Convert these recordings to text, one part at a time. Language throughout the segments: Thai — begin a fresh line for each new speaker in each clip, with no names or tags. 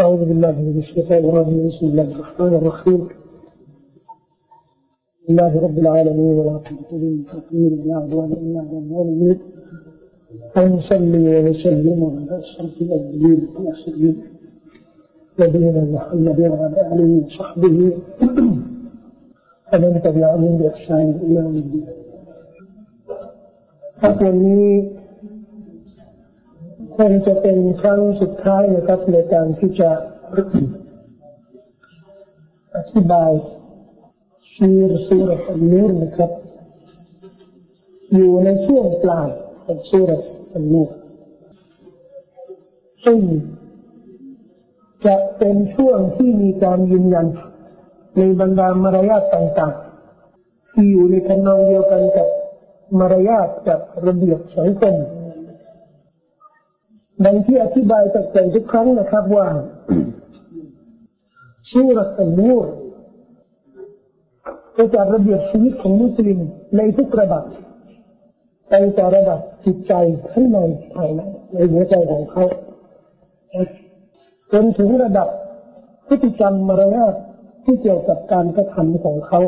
أعوذ بالله من الشيطان الرجيم. بسم الله الرحمن الرحيم. لله رب العالمين والعاقبة للمتقين. ولا عدوان إلا على الظالمين. ونصلي ونسلم على أشرف الأنبياء والمرسلين. نبينا محمد وعلى آله وصحبه. ومن تبعهم بإحسان إلى يوم الدين. ครับวันนี้คงจะเป็นครั้งสุดท้ายนะครับ ในการที่จะอธิบายชีรสุรอันนูรนะครับ อยู่ในช่วงปลายของสุรอันนูรซึ่งจะเป็นช่วงที่มีการยืนยันในบรรดามารยาทต่างๆ ที่อยู่ในทำนองเดียวกันกับมารยาทกับระเบียบสังคม ดังที่อธิบายจากใจทุกครั้งนะครับว่าสุรอันนูรจะจัดระเบียบชีวิตของมุสลิมในทุกระดับตั้งแต่ระดับจิตใจข้างในภายในในหัวใจของเขาจนถึงระดับพฤติกรรมมารยาทที่เกี่ยวกับการกระทำของเขา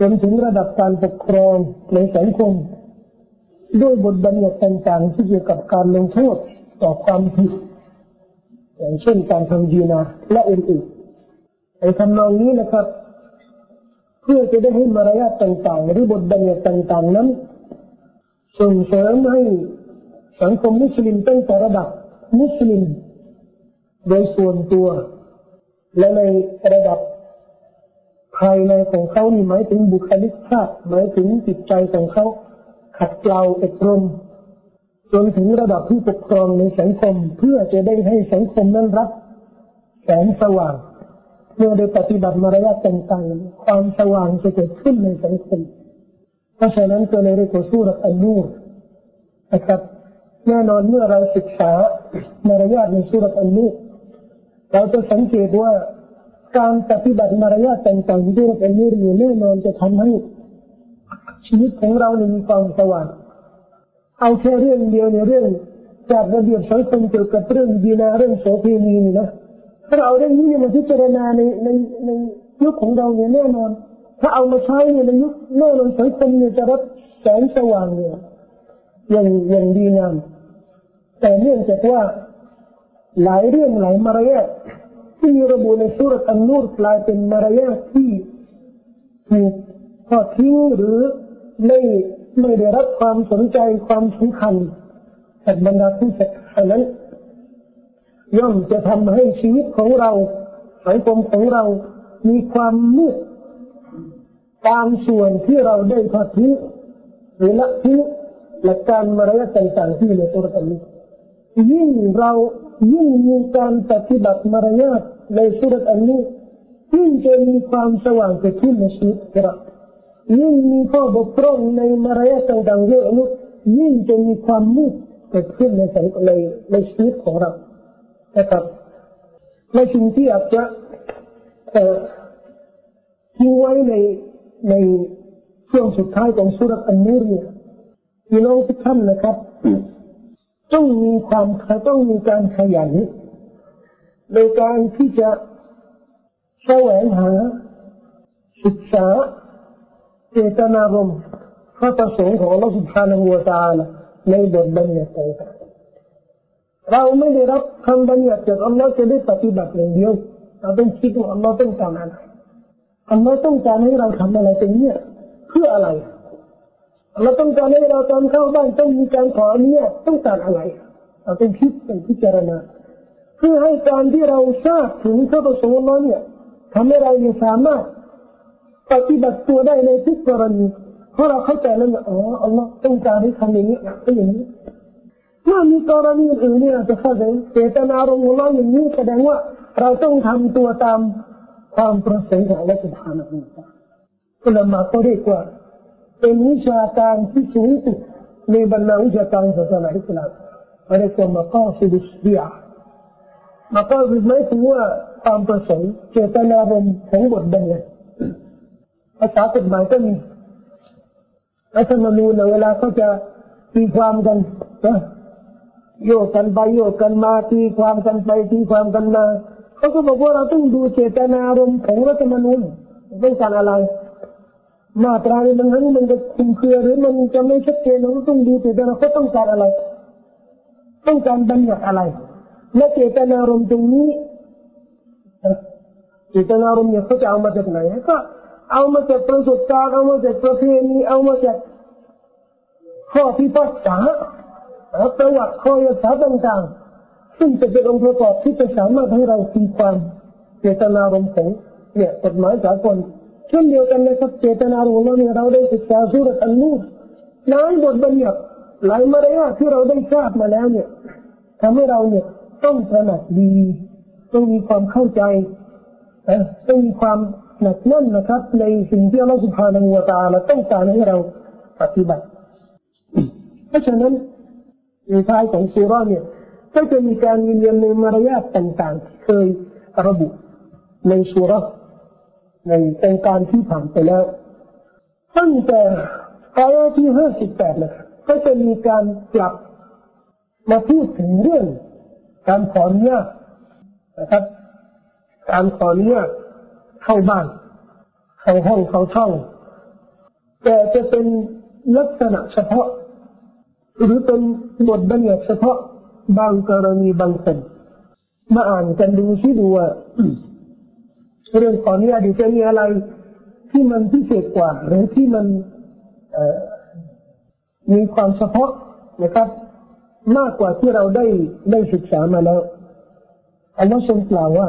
จนถึงระดับการปกครองในสังคม ด้วยบทบัญญัติต่างๆที่เกี่ยวกับการลงโทษต่อความผิด อย่างเช่นการทำดีนาและอื่นๆไอ้ทำนองนี้นะครับ เพื่อจะได้ให้มารยาทต่างๆ หรือบทบัญญัติต่างๆ นั้น ส่งเสริมให้สังคมมุสลิมตั้งแต่ระดับมุสลิมโดยส่วนตัว และในระดับภายในของเขานี่หมายถึงบุคลิกภาพหมายถึงจิตใจของเขา ขัดเกลาอบรมจนถึงระดับผู้ปกครองในสังคม เพื่อจะได้ให้สังคมนั้นรับแสงสว่าง เมื่อได้ปฏิบัติมารยาทต่างๆความสว่างจะเกิดขึ้นในสังคม เพราะฉะนั้นก็เลยเรียกว่าสุรอันนูรนะครับแน่นอนเมื่อเราศึกษามารยาทในสุรอันนูรเราจะสังเกตว่าการปฏิบัติมารยาทต่างๆที่เรียกอันนูรอยู่แน่นอนจะทำให้ ชีวิตของเราเนี่ยมีความสว่างเอาแค่เรื่องเดียวในเรื่องจากระเบียบสังคมเกี่ยวกับเรื่องดีนาเรื่องโสเภณีนี่นะถ้าเราเรื่องนี้มาพิจารณาในในในยุคของเราเนี่ยแน่นอน ถ้าเอามาใช้ในยุคแน่นอนสังคมเนี่ยจะรับแสงสว่างเนี่ยอย่างอย่างดีงามแต่เนื่องจากว่าหลายเรื่องหลายมารยาทที่มีระบุในสุรอันนูรกลายเป็นมารยาทที่ถูกทอดทิ้งหรือ ไม่ไม่ได้รับความสนใจความสำคัญจากบรรดาผู้ศรัทธานั้น ย่อมจะทำให้ชีวิตของเราสังคมของเรามีความมืดตามส่วนที่เราได้ทอดทิ้งหรือละทิ้งหลักการมารยาทต่างๆที่ในตัวกันนี้ยิ่งเรายิ่งมีการปฏิบัติมารยาทในสุรอันนี้ยิ่งจะมีความสว่างเกิดขึ้นในชีวิตเรา ยิ่งมีข้อบกพร่องในมารยาทต่างๆเยอะนุยิ่งจะมีความมืดเกิดขึ้นในสังคมในในชีวิตของเรานะครับในสิ่งที่อาจจะทิ้งไว้ในในช่วงสุดท้ายของสุรอันนูรเนี่ยพี่น้องทุกท่านนะครับต้องมีความต้องมีการขยันในการที่จะแสวงหาศึกษา เจตนารมณ์พระประสงค์ของเราสุภาณหัวตาลในบทบัญญัติต่างเราไม่ได้รับคำบัญญัติจากอัลลอฮ์จะได้ปฏิบัติอย่างเดียวเราต้องคิดว่าอัลลอฮ์ต้องการอะไรอัลลอฮ์ต้องการให้เราทำอะไรตรงนี้เพื่ออะไรอัลลอฮ์ต้องการให้เราตอนเข้าบ้านต้องมีการขออนุญาตต้องการอะไรเราต้องคิดต้องพิจารณาเพื่อให้การที่เราทราบถึงพระประสงค์อัลลอฮ์เนี่ยทำให้เราสามารถ ปฏิบัติตัวได้ในทุกกรณีเพราะเราเข้าใจแล้วว่าอ๋ออัลลอฮ์ต้องการให้ทำอย่างนี้เป็นอย่างนี้ถ้ามีกรณีอื่นเนี่ยจะเข้าใจเจตนารมณ์ของเราอย่างนี้แสดงว่าเราต้องทำตัวตามความประสงค์ของเราสุภานะอุลามะเมาเรียกว่าเป็นวิชาการที่สูงสุดในบรรดาวิชาการศาสนาอิสลามเรียกว่ามักาสิดุสเดียมักาสิดหมายถึงว่าความประสงค์เจตนารมณ์ของบทบัญญัติ ภาษากฎหมายก็มีรัฐธรรมนูญเวลาเขาจะตีความกันนะโยกกันไปโยกกันมาตีความกันไปตีความกันมาเขาก็บอกว่าเราต้องดูเจตนารมณ์ของรัฐธรรมนูญต้องการอะไร มาตราในบางครั้งมันจะคุมเครือหรือมันจะไม่ชัดเจนเราต้องดูเจตนาเขาต้องการอะไร ต้องการบัญญัติอะไร และเจตนารมณ์ตรงนี้เจตนารมณ์เนี่ยเขาจะเอามาจากไหนก็ เอามาจากประสบการณ์เอามาจากประเพณีเอามาจากข้อพิพากษาประวัติข้อยศาต่างๆ ซึ่งจะเป็นองค์ประกอบที่จะสามารถให้เราตีความเจตนารมณ์ของเนี่ยกฎหมายสากลเช่นเดียวกันนะครับเจตนารมณ์เราเนี่ยเราได้ศึกษาสุรอันนูรหลายบทบัญญัติหลายมารยาทที่เราได้ทราบมาแล้วเนี่ยทำให้เราเนี่ยต้องตระหนักดีต้องมีความเข้าใจต้องมีความ หนักแน่นนะครับ ในสิ่งที่อัลลอฮฺสุบฮานาหูวาตาลาต้องการให้เราปฏิบัติ เพราะฉะนั้นในท้ายของสุราเนี่ย ก็จะมีการยืนยันในมารยาทต่างๆ ที่เคยระบุในสุราในองการที่ผ่านไปแล้วตั้งแต่อายะที่ห้าสิบแปดนะก็จะมีการกลับมาพูดถึงเรื่อง การขออนุญาตนะครับ การขออนุญาต เข้าบ้าน เข้าห้องเข้าช่อง แต่จะเป็นลักษณะเฉพาะ หรือเป็นบทบัญญัติเฉพาะบางกรณีบางคนมาอ่านกันดูที่ดูว่าเรื่องขออนุญาตจะมีอะไรที่มันพิเศษกว่า หรือที่มันมีความเฉพาะนะครับ มากกว่าที่เราได้ได้ศึกษามาแล้วอัลลอฮ์ทรงกล่าวว่า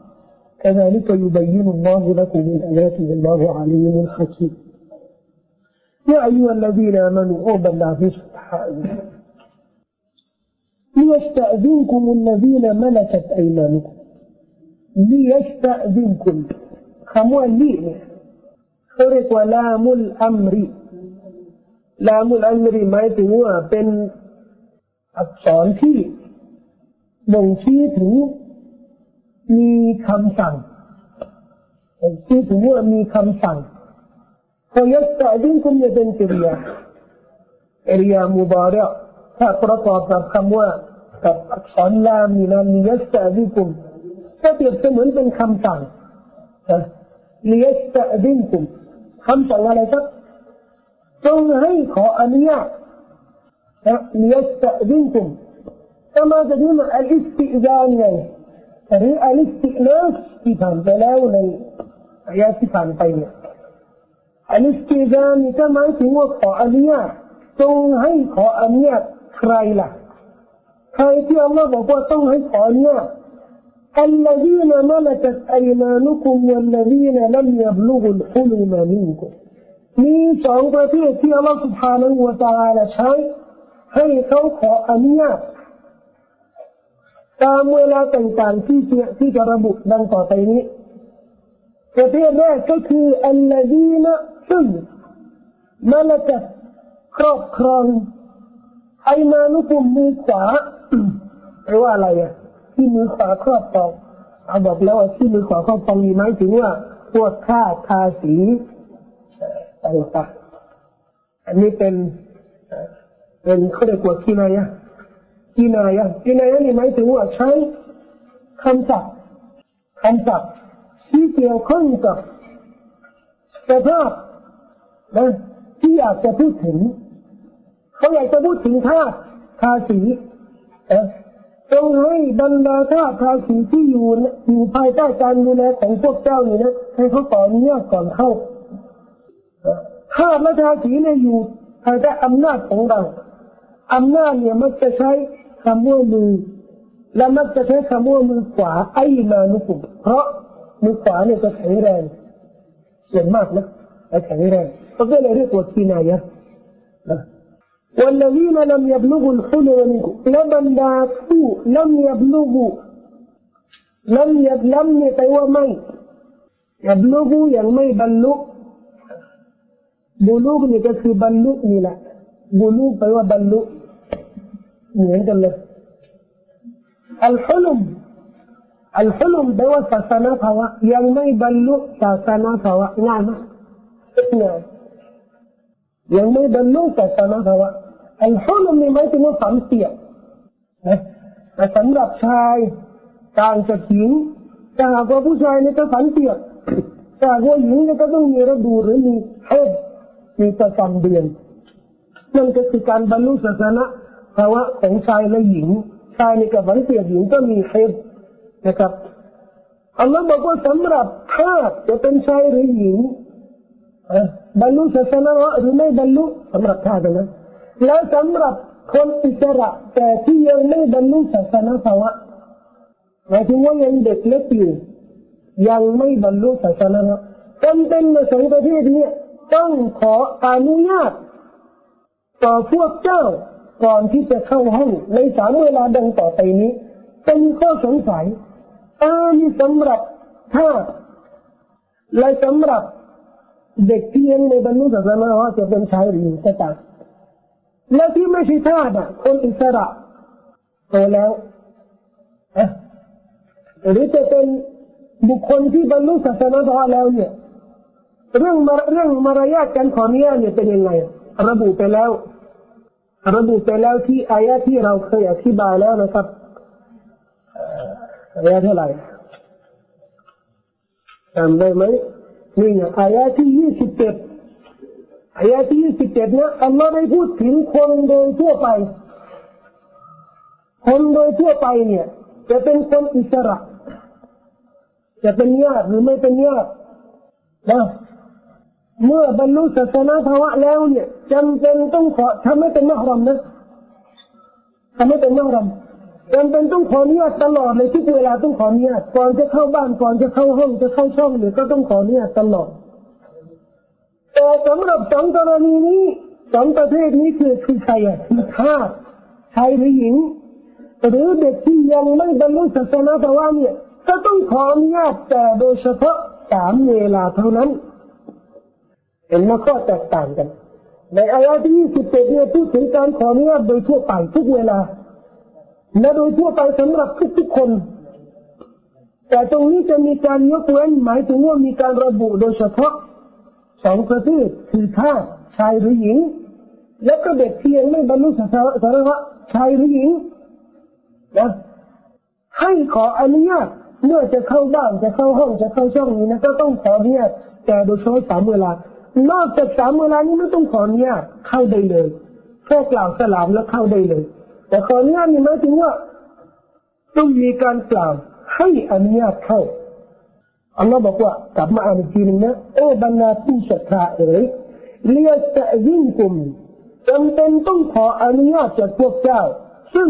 كذلك يبين الله لكم من آياته الله عليم حكيم يا أيها الذين آمنوا أوبا لا في ليستأذنكم الذين ملكت أيمانكم ليستأذنكم คำว่าลีเนี่ยเขาเรียกว่าลามุลอัมรีลามุลอัมรีหมายถึงว่าเป็นอักษรที่บ่งชี้ถึง มีคำสั่งชี้ถึงว่ามีคำสั่งพอยสตะดินคุณจะเป็นกริยาอริยามุบาระถ้าประกอบกับคำว่ากับอักษรลามีนามียสตะดิคุมก็เปรียบเสมือนเป็นคำสั่งลียสตะดินคุมคำสั่งอะไรครับจงให้ขออนุญาตลียสตะดินคุมถ้ามาจะดูมาอัลอิสติจานไง หรืออัลอิสตินัสที่ผ่านไปแล้วในอายะที่ผ่านไปเนี่ยอัลอิสติจานนี่ก็หมายถึงว่าขออนุญาตจงให้ขออนุญาตใครล่ะใครที่อัลลอฮ์บอกว่าต้องให้ขอเนี่ย الذين ملكت أيمانكم والذين لم يبلغوا الحلم منكم มีสองประเภทที่อัลลอฮ์ سبحانه และ تعالى ใช้ให้เขาขออนุญาต ตามเวลาต่างๆที่จะที่จะระบุดังต่อไปนี้ประเภทแรกก็คืออัลลอฮีนะซึ่งมลกะครอบครองไอมานุกุมมือขวาหรือว่าอะไรอะ ที่มือขวาครอบครองเอาบอกแล้วว่าที่มือขวาครอบครองมีไหมถึงว่าพวกค่าทาสีต่างๆอันนี้เป็นเป็นเขาเรียกว่าที่ไหนายะ ที่นายะที่นายะนี่หมายถึงว่าใช้คำศัพท์คำศัพท์ที่เกี่ยวข้องกับสภาพนะที่อยากจะพูดถึงเขาอยากจะพูดถึงท่าทาสีตรงให้บรรดาท่าทาสีที่อยู่อยู่ภายใต้การดูแลของพวกเจ้านี่นะให้เขาขออนุญาตก่อนเข้าถ้าและทาสีเนี่ยอยู่ภายใต้อำนาจของเราอำนาจเนี่ยมักจะใช้ คำว่ามือและมักจะใช้คำว่ามือขวาไอ้มานุกุมเพราะมือขวาเนี่ยจะแข็งแรงส่วนมากนะแข็งแรงก็เลยเรียกว่าทีนายะนะ والذين لم يبلغوا الحلم منكم لمن دافوا لم يبلغوا ล้ำยับล้ำเนี่ยแปลว่าไม่ยับลูกยังไม่บรรลุบุลูกนี่ก็คือบรรลุนี่แหละบุลูกแปลว่าบรรลุ เหมือนกันเลยอัลฮุลุมอัลฮุลุมแปลว่าศาสนาภาวะยังไม่บรรลุศาสนาภาวะง่ายไหมง่ายยังไม่บรรลุศาสนาภาวะอัลฮุลุมนี่หมายถึงว่าฝันเสียนะแต่สำหรับชายต่างจากหญิงถ้าหากว่าผู้ชายนี่ก็ฝันเสียถ้าหากว่าหญิงนี่ก็ต้องมีระดูหรือมีเฮดมีประจำเดือนนั่นก็คือการบรรลุศาสนา ภาวะของชายและหญิงชายในกับฝันเสียหญิงก็มีเฮดนะครับอัลลอฮ์บอกว่าสำหรับถ้าจะเป็นชายหรือหญิงบรรลุศาสนาหรือไม่บรรลุสำหรับท่านะแล้วสำหรับคนอิสระแต่ที่ยังไม่บรรลุศาสนาภาวะหมายถึงว่ายังเด็กเล็กอยู่ยังไม่บรรลุศาสนาจำเป็นในสองประเทศนี้ต้องขออนุญาตต่อพวกเจ้า ก่อนที่จะเข้าห้องในสามเวลาดังต่อไปนี้ เป็นข้อสงสัยอานี่สำหรับถ้าและสำหรับเด็กที่ยังในบรรลุศาสนาว่าจะเป็นชายหรือหญิงก็ตามและที่ไม่ใช่ทาสอะคนอิสระโตแล้วอะหรือจะเป็นบุคคลที่บรรลุศาสนาแล้วเนี่ย เรื่องเรื่องมารยาทการขอเนี้ยเนี่ยเป็นยังไง ระบุไปแล้ว ระบุไปแล้วที่อายะที่เราเคยอธิบายแล้วนะครับอายะเท่าไหร่จำได้ไหมนี่อายะที่ยี่สิบเจ็ดอายะที่ยี่สิบเจ็ดเนี่ยอัลลอฮ์ได้พูดถึงคนโดยทั่วไป คนโดยทั่วไปเนี่ย จะเป็นคนอิสระ จะเป็นญาติหรือไม่เป็นญาตินะ เมื่อบรรลุศาสนาภาวะแล้วเนี่ยจำเป็นต้องขอทำให้เป็นมหรมนะทำให้เป็นมหรมจำเป็นต้องขออนุญาตตลอดเลยทุกเวลาต้องขออนุญาตก่อนจะเข้าบ้านก่อนจะเข้าห้องจะเข้าช่องเนี่ยก็ต้องขออนุญาตตลอด แต่สำหรับสองกรณีนี้สองประเภทนี้คือคือใครอะคือทาสชายหรือหญิง หรือเด็กที่ยังไม่บรรลุศาสนาภาวะเนี่ย ก็ต้องขออนุญาตแต่โดยเฉพาะสามเวลาเท่านั้น เห็นมาข้อแตกต่างกัน ในอายะที่ยี่สิบเจ็ดเนี่ยพูดถึงการขออนุญาตโดยทั่วไปทุกเวลาและโดยทั่วไปสำหรับทุกๆคน แต่ตรงนี้จะมีการยกเว้นหมายถึงว่ามีการระบุโดยเฉพาะสองประเภทคือถ้าชายหรือหญิง แล้วก็เด็กที่ยังไม่บรรลุสาระชายหรือหญิงนะให้ขออนุญาตเมื่อจะเข้าบ้านจะเข้าห้องจะเข้าช่องนี้นะก็ต้องขออนุญาตแต่โดยเฉพาะสามเวลา นอกจากสามเวลานี้ไม่ต้องขออนุญาตเข้าได้เลยแค่กล่าวสลามแล้วเข้าได้เลย แต่ขออนุญาตนี่หมายถึงว่าต้องมีการกล่าวให้อนุญาตเข้าอัลลอฮ์บอกว่ากลับมาอ่านอีกทีนึงนะโอ้บรรดาผู้ศรัทธาเอ๋ยเลียจะยิ่งกลุ่มจำเป็นต้องขออนุญาตจากพวกเจ้า ซึ่ง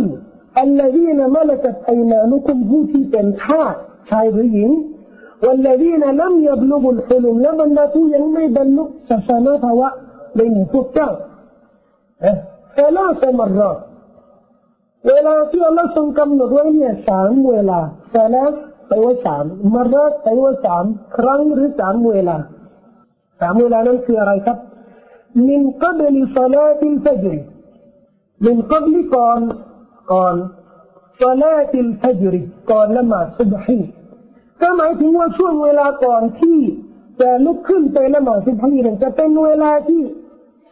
อันลลีนมาลกัตไอนานุคุมผู้ที่เป็นทาสชายหรือหญิง والذين لم يبلغوا الحلم และบรรดาผู้ยังไม่บรรลุศาสนาภาวะในหมู่พวกเจ้าแต่ละสมรรเวลาที่อัลลอฮ์ทรงกำหนดไว้เนี่ยสามเวลาแต่ละไปว่าสามมารดไปว่าสามครั้งหรือสามเวลาสามเวลานั้นคืออะไรครับ من قبل صلاة الفجر من قبل ก่อนก่อน صلاة الفجر ก่อนละหมาดสุบฮี ก็หมายถึงว่าช่วงเวลาก่อนที่จะลุกขึ้นไปละหมาดสุบฮีนี่จะเป็นเวลาที่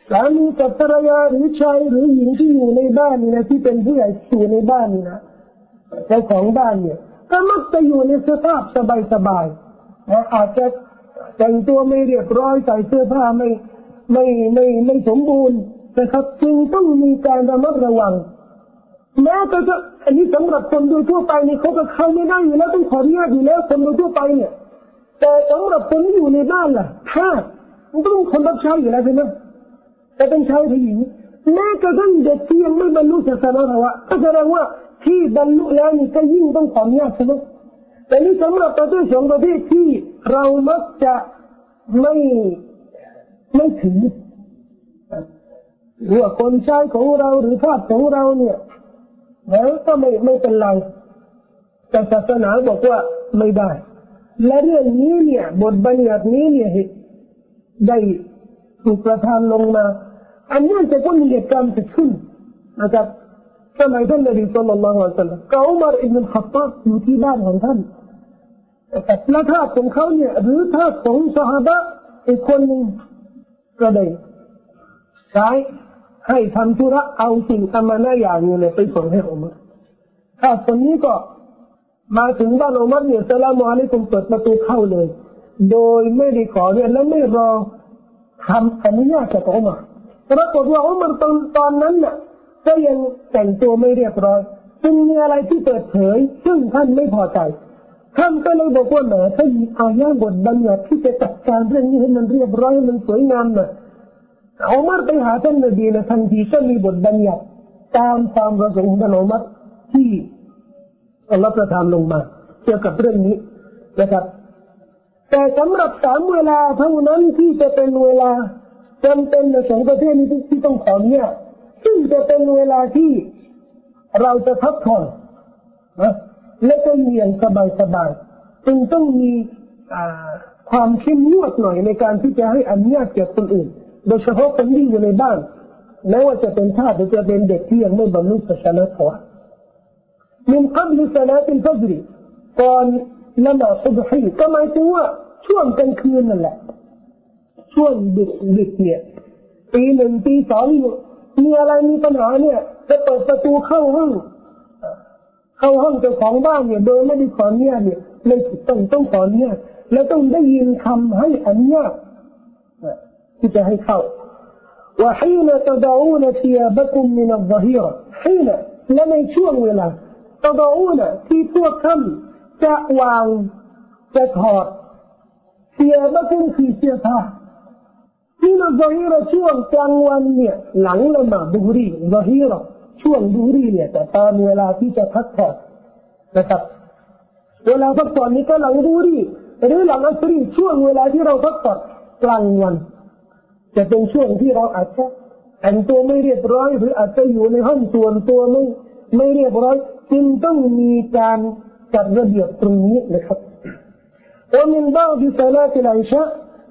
สามีกับภรรยาหรือชายหรือหญิงที่อยู่ในบ้านนี่นะที่เป็นผู้ใหญ่อยู่ในบ้านนี่นะเจ้าของบ้านเนี่ยก็มักจะอยู่ในสภาพสบายๆนะอาจจะแต่งตัวไม่เรียบร้อยใส่เสื้อผ้าไม่ไม่ไม่ไม่สมบูรณ์นะครับจึงต้องมีการระมัดระวัง แม้แต่จะอันนี้สำหรับคนโดยทั่วไปนี่เขาก็เข้าไม่ได้อยู่แล้วต้องขออนุญาตอยู่แล้วคนโดยทั่วไปเนี่ย แต่สำหรับคนที่อยู่ในบ้านล่ะถ้ามันต้องคนรับใช้อยู่แล้วใช่ไหมแต่เป็นชายหรือหญิงแม้กระทั่งเด็กที่ยังไม่บรรลุศาสนาภาวะก็แสดงว่าที่บรรลุแล้วนี่ก็ยิ่งต้องขออนุญาตใช่ไหมแต่นี่สำหรับประเทศสองประเทศที่เรามักจะไม่ไม่ถือหรือว่าคนใช้ของเราหรือทาสของเราเนี่ย แล้วก็ไม่ไม่เป็นไรแต่ศาสนาบอกว่าไม่ได้ และเรื่องนี้เนี่ย บทบัญญัตินี้เนี่ยได้ถูกประทานลงมา อันนี้จะต้องมีเหตุการณ์เกิดขึ้นนะครับสมัยท่านนบีสุลต่านละฮ์สัลลัมกาอุมารอิบนุขัตตาบอยู่ที่บ้านของท่านแต่ละทาของเขาเนี่ยหรือทาสของสหายอีกคนหนึ่งก็ได้ใช้ ให้ทำธุระเอาสิ่งธรรมนาอย่างนี้เนี่ยไปส่งให้อุมารทาคนนี้ก็มาถึงบ้านอุมัรเนี่ยสลามอะลัยกุมเปิดประตูเข้าเลย โดยไม่ได้ขอเรียนและไม่รอทำอนุญาตจากอุมัรปรากฏว่าอุมัรตอนตอนนั้นน่ะก็ยังแต่งตัวไม่เรียบร้อยจึงมีอะไรที่เปิดเผย ซึ่งท่านไม่พอใจท่านก็เลยบอกว่าแหมถ้ามีอายะบทบัญญัติที่จะจัดการเรื่องนี้ให้มันเรียบร้อยมันสวยงามน่ะ อุมัรไปหาท่านนบีนะทันทีก็มีบทบัญญัติตามความประสงค์ของท่านอุมัรที่อัลลอฮฺประทานลงมาเกี่ยวกับเรื่องนี้นะครับ แต่สำหรับสามเวลาเท่านั้นที่จะเป็นเวลาจำเป็นในสองประเทศนี้ที่ต้องขอเนี่ยซึ่งจะเป็นเวลาที่เราจะพักผ่อนนะและก็เรียนสบายๆจึงต้องมีความเข้มงวดหน่อยในการที่จะให้อนุญาตแก่คนอื่น โดยเฉพาะคนที่อยู่ในบ้านแม้ว่าจะเป็นทาสหรือจะเป็นเด็กที่ยังไม่บรรลุศาสนาภาวะมินกับลิศาสนาเป็นฟัจริตอนละหมาดซุบฮีก็หมายถึงว่าช่วงกลางคืนนั่นแหละ ช่วงดึกดึกเนี่ยตีหนึ่งตีสองมีอะไรมีปัญหาเนี่ย จะเปิดประตูเข้าห้องเข้าห้องเจ้าของบ้านเนี่ย โดยไม่ได้ขออนุญาตเนี่ยไม่ถูกต้องต้องขออนุญาตแล้วต้องได้ยินคำให้อนุญาต ที่จะให้เข้า وحين تدعون ثيابكم من الظهيرة حين และในช่วงเวลาตะดอูนะที่พวกท่านจะวางจะถอดเสียบัตุนคือเสียผ้าที่เราซฮีรช่วงกลางวันเนี่ยหลังละหมาดดูรีซฮีรช่วงดูรีเนี่ยแต่ตอนเวลาที่จะพักผ่อนนะครับเวลาพักผ่อนนี้ก็หลังดูรีหรือหลังอัสรีช่วงเวลาที่เราพักผ่อนกลางวัน จะเป็นช่วงที่เราอาจจะแต่งตัวไม่เรียบร้อย หรืออาจจะอยู่ในห้องส่วนตัวไม่ไม่เรียบร้อยจึงต้องมีการจัดระเบียบตรงนี้นะครับว่ามินบ้าดิซาลาติลัยชะ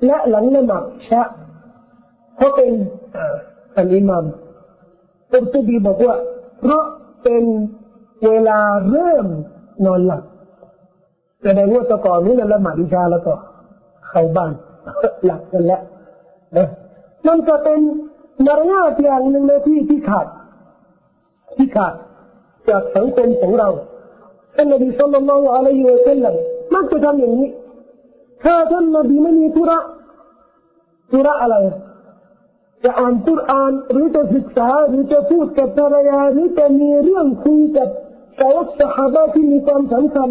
และหลังละหมาดชะเพราะเป็นอันอิมามตุรตุบีบอกว่าเพราะเป็นเวลาเริ่มนอนหลับแสดงว่าตะก่อนนี้เราละหมาดอิชาแล้วก็เข้าบ้านหลับกันแล้วนะ นั่นก็เป็นมารยาทอย่างหนึ่งในที่ที่ขาดที่ขาดจากสังคมของเราท่านนบีสุลต่านละอะลัยฮิวะสัลลัมมักจะทำอย่างนี้ถ้าท่านนบีไม่มีธุระธุระอะไรจะอ่านคุรานหรือจะศึกษาหรือจะพูดกับภรรยาหรือจะมีเรื่องคุยกับสาวสหายที่มีความสำคัญ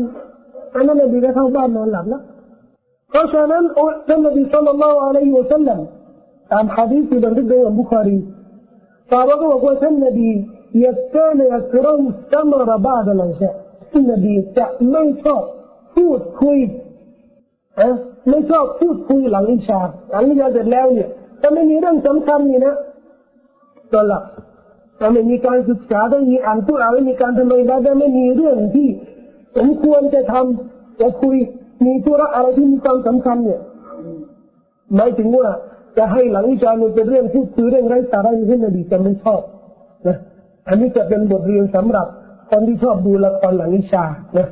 อันนั้นนบีก็เข้าบ้านนอนหลับแล้วเพราะฉะนั้นท่านนบีสุลต่านละอะลัยฮิวะสัลลัม ตามฮะดีษที่บันทึกโดยบุคารีซาบะก็บอกว่าท่านนบียัสเตนยัสรอนสมระบาดลังเชท่านนบีจะไม่ชอบพูดคุยอะไม่ชอบพูดคุยหลังอิชาหลังอิชาเสร็จแล้วเนี่ยถ้าไม่มีเรื่องสำคัญนี่นะตลับถ้าไม่มีการศึกษาไม่มีอ่านตุลาไม่มีการทำไมได้ไม่มีเรื่องที่สมควรจะทำจะคุยมีตัวอะไรที่มีความสำคัญเนี่ยหมายถึงว่า จะให้หลังอิชาเนี่ยเป็นเรื่องพูดคุยเรื่องไร้สาระที่นบีจะไม่ชอบนะอันนี้จะเป็นบทเรียนสำหรับคนที่ชอบดูละครหลังอิชานะ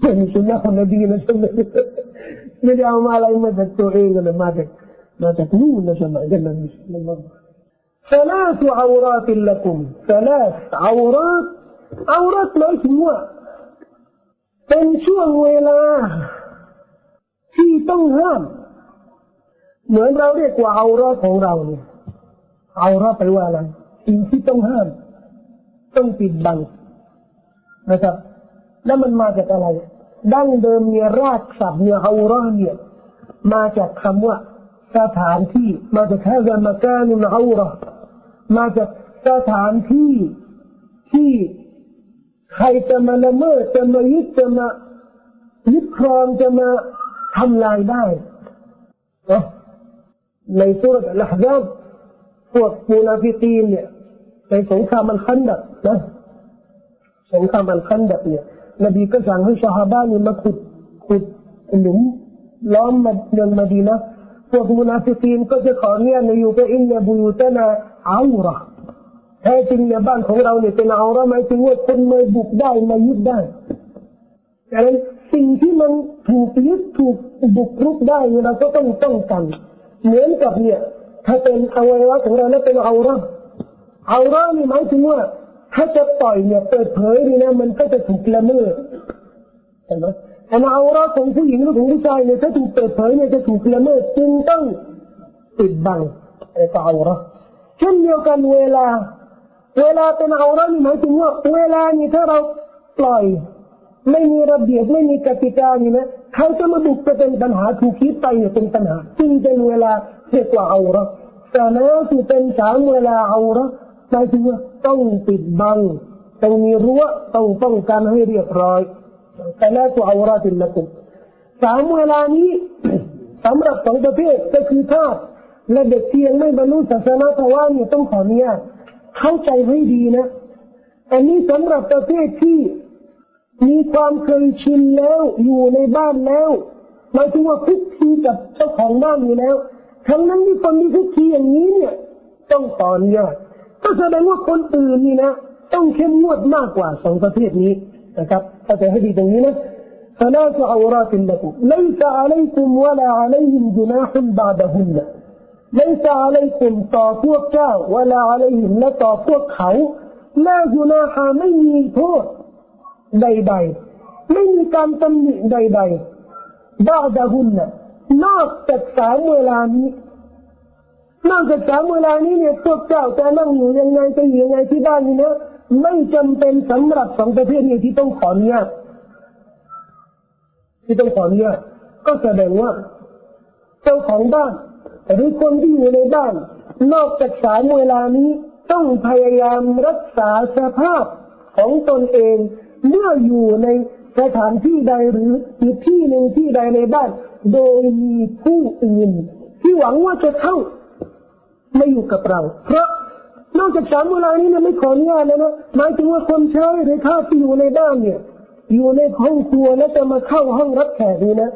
เป็นสุนนะคนนบีนะใช่ไหมไม่ได้เอามาอะไรมาจากตัวเองนะมาจากมาจากนู่นนะใช่ไหมกันนั้นนั่น ثلاث عورات لكم ثلاث عورات عورات หมายถึงว่าเป็นช่วงเวลาที่ต้องห้าม เหมือนเราเรียกว่าเอารอของเราเนี่ย เอารอไปว่าอะไรสิ่งที่ต้องห้าม ต้องปิดบังนะครับ แล้วมันมาจากอะไร ดั้งเดิมเนี่ยรากศัพท์เนี่ยเอารอเนี่ย มาจากคำว่าสถานที่ มาจากแค่จะมาการนุเอารอมาจากสถานที่ที่ใครจะมาละเมิดจะมายึดจะมายึดครองจะมาทำลายได้ ในสุรษอัลฮะซับพวกมูนาฟิตีนเนี่ยในสงครามมันขันดับนะสงครามอัลคันดับเนี่ยนบีก็สั่งให้ชาฮาบ้านนี่มาขุดขุดหลุมล้อมมาเมืองมาดีนะพวกมุนาฟิกีนก็จะขอเนี่ยในอยู่ไปอินเนบูยูตนาอาระแท้จริงเนี่ยบ้านของเราเนี่ยเป็นอาระหมายถึงว่าคนมาบุกได้มายึดได้ดังนั้นสิ่งที่มันถูกยึดถูกบุกรุกได้เราก็ต้องป้องกัน เหมือนกับเนี่ย ถ้าเป็นอวัยวะของเราแล้วเป็นอาระอาระนี่หมายถึงว่า ถ้าจะปล่อยเนี่ยเปิดเผยนี่นะมันก็จะถูกละเมิดเห็นไหมแต่เอาระของผู้หญิงหรือของผู้ชายเนี่ยถ้าถูกเปิดเผยเนี่ยจะถูกละเมิดจึงต้องปิดบังไอ้ก็เอาระเช่นเดียวกันเวลา เวลาเป็นเอาระนี่หมายถึงว่าเวลานี่ถ้าเราปล่อย ไม่มีระเบียบไม่มีกติกานี่นะเขาจะมาบุกจะเป็นปัญหาถูกคิดไปเนี่ยเป็นปัญหาจึงเป็นเวลาเรียกว่าเอาระแต่แล้วที่เป็นสามเวลาเอาระหมายถึงว่าต้องปิดบังต้องมีรั้วต้องป้องกันให้เรียบร้อยแต่แล้วตัวอวราติละกุสามเวลานี้สำหรับสองประเภทก็คือถ้าและเด็กที่ยังไม่บรรลุศาสนาทว่าเนี่ยต้องขออนุญาตเข้าใจให้ดีนะ อันนี้สำหรับประเภทที่ มีความเคยชินแล้วอยู่ในบ้านแล้วหมายถึงว่าคุกคีกับเจ้าของบ้านอยู่แล้วทั้งนั้นที่คนที่คุกคีอย่างนี้เนี่ยต้องขออนุญาตก็แสดงว่าคนอื่นนี่นะต้องเข้มงวดมากกว่าสองประเภทนี้นะครับเข้าใจให้ดีตรงนี้นะ ثلاث عورات لكم ليس عليكم ولا عليهم جناح بعدهن ليس عليكم ต่อพวกเจ้า ولا عليهم และต่อพวกเขาละจุนาหาไม่มีโทษ ใดๆไม่มีการตำหนิใดๆบาดะหุนนะนอกจากสามเวลานี้นอกจากสามเวลานี้เนี่ยพวกเจ้าจะนั่งอยู่ยังไงจะอยู่ยังไงที่บ้านนี่นะไม่จำเป็นสำหรับสองประเภทนี้ที่ต้องขออนุญาตที่ต้องขออนุญาตก็แสดงว่า เจ้าของบ้านหรือคนที่อยู่ในบ้าน นอกจากสามเวลานี้ต้องพยายามรักษาสภาพของตนเอง เมื่ออยู่ในสถานที่ใดหรืออยู่ที่หนึ่งที่ใดในบ้าน โดยมีผู้อื่นที่หวังว่าจะเข้าไม่อยู่กับเรา เพราะนอกจากสามเวลานี้เนี่ยไม่ขออนุญาตเลยนะหมายถึงว่าคนใช้หรือข้าที่อยู่ในบ้านเนี่ย อยู่ในห้องครัวแล้วจะมาเข้าห้องรับแขกนี่นะ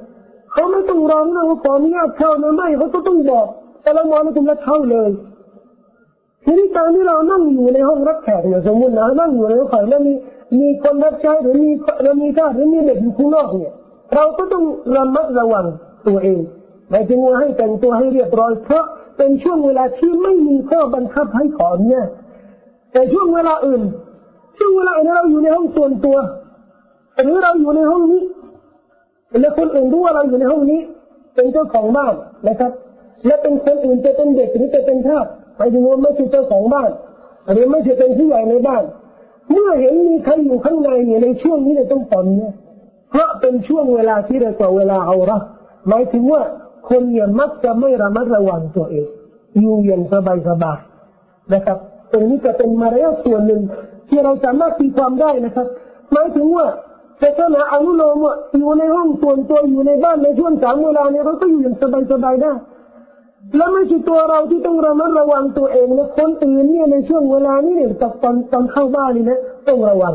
เขาไม่ต้องร้องนะว่าขออนุญาตเข้านะไม่เขาก็ต้องบอกแต่ละมอนะคุณละเข้าเลยทีนี้การที่เรานั่งอยู่ในห้องรับแขกเนี่ยสมมตินะนั่งอยู่ในห้องแล้วมี มีคนรับใช้หรือมีเรามีข้าหรือมีเด็กอยู่ข้างนอกเนี่ย เราก็ต้องระมัดระวังตัวเองหมายถึงว่าให้แต่งตัวให้เรียบร้อยเพราะเป็นช่วงเวลาที่ไม่มีข้อบังคับให้ขอเนี่ยแต่ช่วงเวลาอื่น ช่วงเวลาอื่นเราอยู่ในห้องส่วนตัวหรือเราอยู่ในห้องนี้แล้วคนอื่นรู้ว่าเราอยู่ในห้องนี้ เป็นเจ้าของบ้านนะครับ และเป็นคนอื่นจะเป็นเด็กหรือจะเป็นทาสหมายถึงว่าไม่ใช่เจ้าของบ้านหรือไม่ใช่เป็นผู้ใหญ่ในบ้าน เมื่อเห็นมีใครอยู่ข้างในเนี่ยในช่วงนี้เนี่ยต้องผ่อนเนี่ยเพราะเป็นช่วงเวลาที่เรียกว่าเวลาเอาละหมายถึงว่าคนเนี่ยมักจะไม่ระมัดระวังตัวเอง อยู่อย่างสบายสบายนะครับตรงนี้จะเป็นมารยาทส่วนหนึ่ง ที่เราสามารถตีความได้นะครับ หมายถึงว่าศาสนาอนุโลมว่าอยู่ในห้องส่วนตัวอยู่ในบ้านในช่วงสามเวลาเนี่ยเราก็อยู่อย่างสบายสบายได้ แล้วไม่ใช่ตัวเราที่ต้องระมัดระวังตัวเองนะคนอื่นเนี่ยในช่วงเวลานี้เนี่ยตอนตอนเข้าบ้านนี่นะต้องระวัง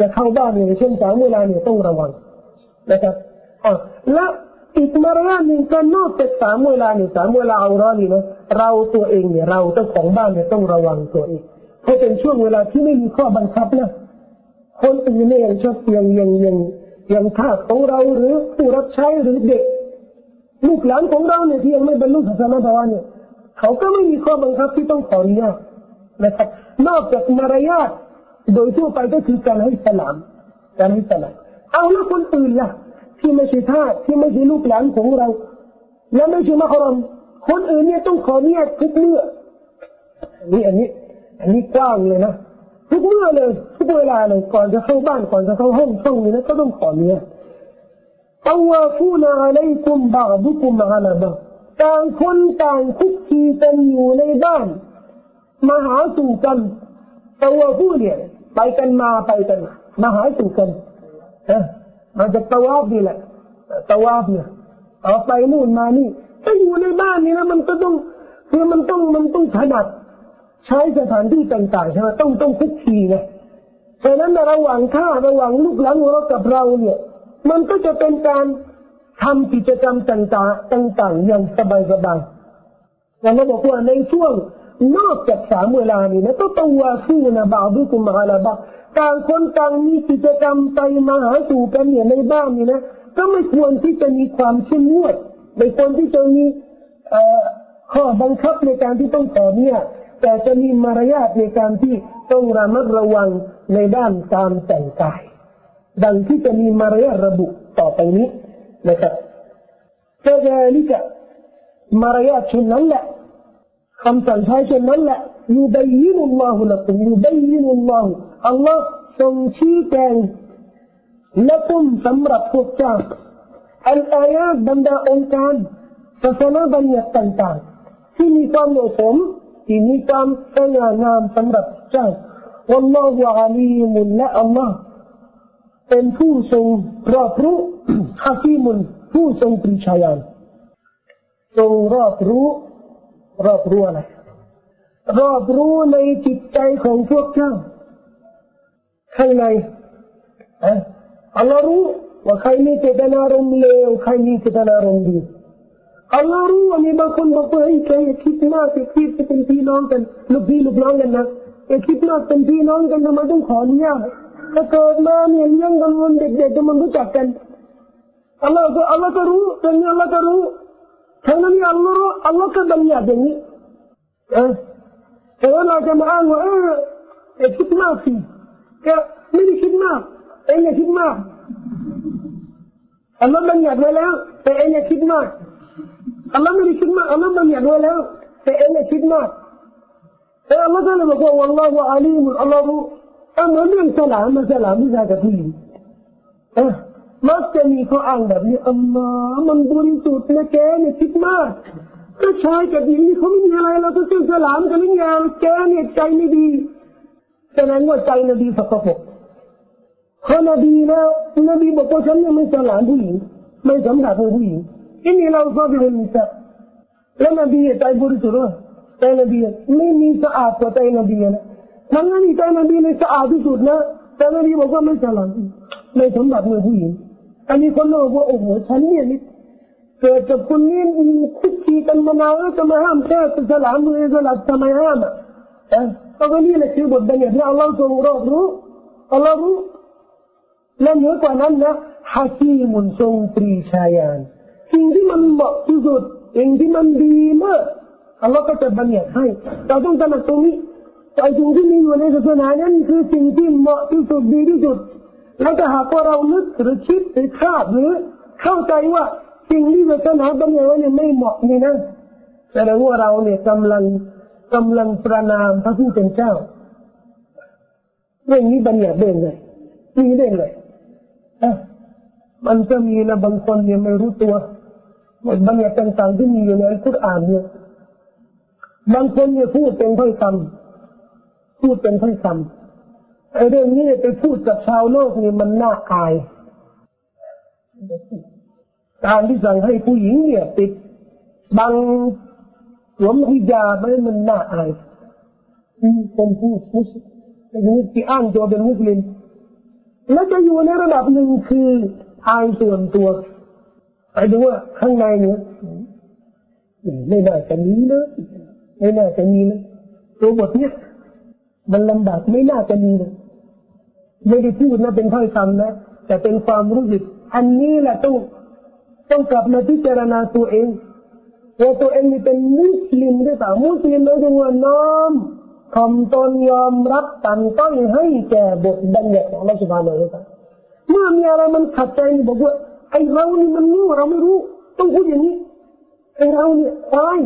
จะเข้าบ้านเนี่ยในช่วงสามเวลาเนี่ยต้องระวังนะครับอะและอีกมารยาทหนึ่งก็นอกจากสามเวลาเนี่ยสามเวลาเอาร้อนนี่นะเราตัวเองเนี่ยเราเจ้าของบ้านเนี่ยต้องระวังตัวเองเพราะเป็นช่วงเวลาที่ไม่มีข้อบังคับนะคนอื่นเนี่ยยังชอบยังยังยังยังทาสของเราหรือผู้รับใช้หรือเด็ก ลูกหลานของเราเนี่ยที่ยังไม่บรรลุศาสนาภาวะเนี่ยเขาก็ไม่มีข้อบังคับที่ต้องขออนุญาตนะครับนอกจากมารยาทโดยทั่วไปก็คือการให้สลามการให้สลามเอาแล้วคนอื่นล่ะที่ไม่ใช่ทาสที่ไม่ใช่ลูกหลานของเรา และไม่ใช่มหรมคนอื่นเนี่ยต้องขอเนี่ยทุกเมื่ออันนี้อันนี้ อันนี้กว้างเลยนะทุกเมื่อเลยทุกเวลาเลยก่อนจะเข้าบ้านก่อนจะเข้าห้องช่องนี้นะก็ต้องขอเนี่ยต ตาวาฟูนอะไรกุมบาบุกุมมาลาบต่างคนต่างคุกคีกันอยู่ในบ้านมาหาสู่กันตาวาฟูเนี่ยไปกันมาไปกันมาหาสู่กันนะมาจากตะวาบนี่แหละตะวาบเนี่ยออกไปนู่นมานี่ถ้าอยู่ในบ้านนี่นะมันก็ต้องคือมันต้องมันต้องถนัดใช้สถานที่ต่างๆใช่ไหมต้องต้องคุกคีไงเพราะนั้นระหว่างข้าระหว่างลูกหลานของเรากับเราเนี่ย มันก็จะเป็นการทำกิจกรรมต่างๆต่างๆอย่างสบายๆแล้วเราบอกว่าในช่วงนอกจากสามเวลานี้นะก็ต้องวสู้นะบาวด้วยกุมมาลาบะต่างคนต่างมีกิจกรรมไปมาหาสู่กันเนี่ยในบ้านนี่นะก็ไม่ควรที่จะมีความเข้มงวดไม่ควรที่จะมีข้อบังคับในการที่ต้องขอเนี่ยแต่จะมีมารยาทในการที่ต้องระมัดระวังในด้านการแต่งกาย ดังที่จะมีมารยาทระบุต่อไปนี้นะครับก็จะนี่จะมารยาทชุนนั้นแหละคำสั่งใช้เช่นนั้นแหละยูบยินุลลอฮุละกุมยูบยินุลลอฮุอัลลอฮ์ทรงชี้แจงละกุมสำหรับพวกเจ้าอัลอายาบรรดาองค์การศาสนาบัญญัติต่างๆที่มีความเหมาะสมที่มีความสง่างามสำหรับเจ้าวัลลอฮุอาลีมุลและอัลลอฮ์ เป็นผู้ทรงรอบรู้ฮาคิมุลผู้ทรงปริชาญาณทรงรอบรู้รอบรู้อะไรรอบรู้ในจิตใจของพวกเจ้าข้างในอัลลอฮ์รู้ว่าใครมีเจตนารมณ์เลวใครมีเจตนารมณ์ดีอัลลอฮ์รู้ว่ามีบางคนบอกว่าไอ้ใครคิดมากคิดจะเป็นพี่น้องกันลูกพี่ลูกน้องกันนะไอ้คิดมากเป็นพี่น้องกันทำไมต้องขออนุญาต ถ้าเกิดมาเนี่ยเลี้ยงกันวันเด็กๆจะมันรู้จักกันอัลลอฮ์ก็อัลลอฮ์ก็รู้ตรงนี้อัลลอฮ์ก็รู้ทั้งนั้นอัลลอฮ์รู้อัลลอฮ์ก็บัญญัติอย่างนี้เออแต่ว่าเราจะมาอ้างว่าเออไอ้คิดมากสิก็ไม่ได้คิดมากเองเนี่ยคิดมากอัลลอฮ์บัญญัติไว้แล้ว แต่เองเนี่ยคิดมากอัลลอฮ์ไม่ได้คิดมากอัลลอฮ์บัญญัติไว้แล้วแต่เองเนี่ยคิดมากแต่อัลลอฮ์ก็เลยบอกว่าอัลลอฮ์ว่าอาลีมุอัลลอฮ์ รู้เหมือนเรื่องสลามมาสลามที่ชายกับผู้หญิงเออมักจะมีข้ออ้างแบบนี้อัลลอฮ์มันบริสุทธิ์นะแกเนี่ยคิดมากก็ชายกับหญิงนี่เขาไม่มีอะไรเราก็ซื้อสลามกันหรือไงแกเนี่ยใจไม่ดีแสดงว่าใจนบีสกปรกพอนบีนะนบีบอกว่าฉันยังไม่สลามผู้หญิงไม่สำนักผู้หญิงอินนี้เราก็เป็นมิสแล้วนบีใจบริสุทธิ์ใจนบีไม่มีสะอาดกว่าใจนบีนะ ทั้งนั้นใจนบีเลยสะอาดที่สุดนะแต่นบีบอกว่าไม่สลามไม่สำนักผู้หญิงอันนี้คนบอกว่าโอ้โหฉันเนี่ยนี่เกิดจากคนนี้คุกคีกันมานานแล้วจะมาห้ามแค่สลามมือสลัดทำไมห้ามอะเออก็นี่แหละคือบทบัญญัติที่อัลลอฮ์ทรงรอบรู้อัลลอฮ์รู้และเหนือกว่านั้นนะฮาคีมุนทรงปรีชาญาณสิ่งที่มันเหมาะที่สุดสิ่งที่มันดีมากอัลลอฮ์ก็จะบัญญัติให้ เราต้องตระหนักตรงนี้ แต่สิ่งที่มีอยู่ในศาสนานั้นคือสิ่งที่เหมาะที่สุดดีที่สุด แล้วถ้าหากว่าเรานึกหรือคิดหรือคาดหรือ เข้าใจว่าสิ่งที่ศาสนาบัญญัติไว้เนี่ยไม่เหมาะนี่นะแสดงว่าเราเนี่ยกำลังกำลังประนามพระผู้เป็นเจ้าเรื่องนี้บัญญัติได้ไงมีได้ไงอะมันจะมีนะบางคนเนี่ยไม่รู้ตัวบทบัญญัติต่างๆที่มีอยู่ในอัลกุรอานเนี่ยบางคนเนี่ยพูดเป็นถ้อยคำ พูดเป็นถ้อยคำไอ้เรื่องนี้ไปพูดกับชาวโลกนี่มันน่าอายการที่สั่งให้ผู้หญิงเนี่ยติดบังสวมฮิญาบไม่มันน่าอายคนพูดมุสลิมที่อ้างตัวเป็นมุสลิมแล้วจะอยู่ในระดับหนึ่งคืออายส่วนตัวหมายถึงว่าข้างในเนี่ยไม่น่าจะมีนะไม่น่าจะมีนะตัวบทเนี้ย มันลำบากไม่น่าจะมีนะไม่ได้พูดนะเป็นถ้อยคำนะ แต่เป็นความรู้สึก อันนี้แหละต้องต้องกลับมาพิจารณาตัวเองว่าตัวเองนี่เป็นมุสลิมหรือเปล่ามุสลิมเราต้องว่าน้อมทำตนยอมรับตันต้องให้แก่บทบัญญัติของราสุภาพเลยครับเมื่อมีอะไรมันขัดใจนี่บอกว่าไอ้เรานี่มันรู้เราไม่รู้ ต้องพูดอย่างนี้ไอ้เราเนี่ยควาย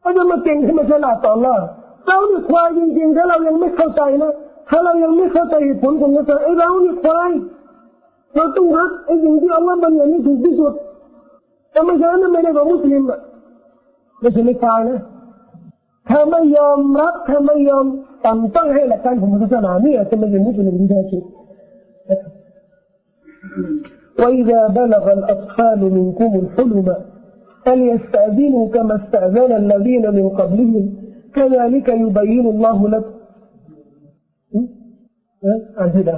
เราจะมาเก่งที่มาฉลาดต่อเรา เราเนี่ยควายจริงๆถ้าเรายังไม่เข้าใจนะถ้าเรายังไม่เข้าใจเหตุผลของเราไอ้เราเนี่ยควายเราต้องรักไอ้สิ่งที่อัลลอฮ์บัญญัตินี่ถูกที่สุดแต่ไม่ใช่นั้นไม่ได้ของมุสลิมอ่ะไม่ใช่ไม่ตายนะถ้าไม่ยอมรับถ้าไม่ยอมต่ำต้องให้หลักการของศาสนาเนี่ยจะไม่เป็นมุสลิมที่แท้จริง وإذا بلغ الأطفال منكم الحلم فليستأذنوا كما استأذن الذين من قبلهم كذلك يبين الله لكم อ่านที่ใด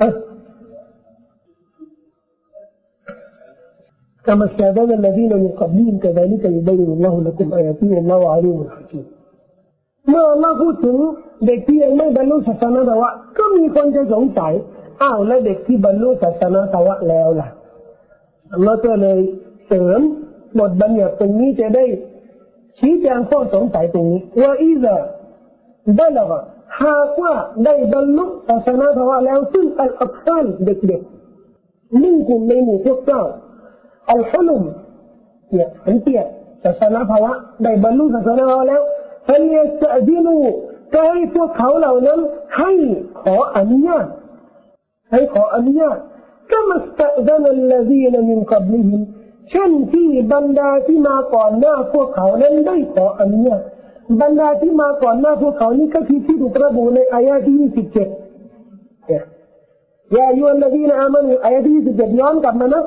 ฮะ كما استأذن الذين من قبلهم كذلك يبين الله لكم آياته والله عليم حكيم เมื่อเราพูดถึงเด็กที่ยังไม่บรรลุศาสนาธรรมะก็มีคนจะสงสัยอ้าวแล้วเด็กที่บรรลุศาสนาธรรมะแล้วล่ะเราก็เลยเสริมบทบัญญัติตรงนี้จะได้ ชี้แจงข้อสงสัยตรงนี้ว่าอีจะได้แล้วหากว่าได้บรรลุศาสนาธรรมะแล้วซึ่งอัลอัลฟันเด็กๆนึ่งกลุ่มในหมู่พวกเจ้าอัลฮุลุมเนี่ยอันเตียศาสนาภาวะได้บรรลุศาสนาแล้ว فليستأذنوا ก็ให้พวกเขาเหล่านั้นให้ขออนุญาตให้ขออนุญาต كما استأذن الذين من قبلهم เช่นที่บรรดาที่มาก่อนหน้าพวกเขานั้นได้ขออนเนี้ยบรรดาที่มาก่อนหน้าพวกเขานี่ก็คือที่ถูกระบุในอายะที่ยี่สิเจ็ดยาโยนนบีนอามันอายะที่ยี่สิบเจ็ย้อนกลับมานะ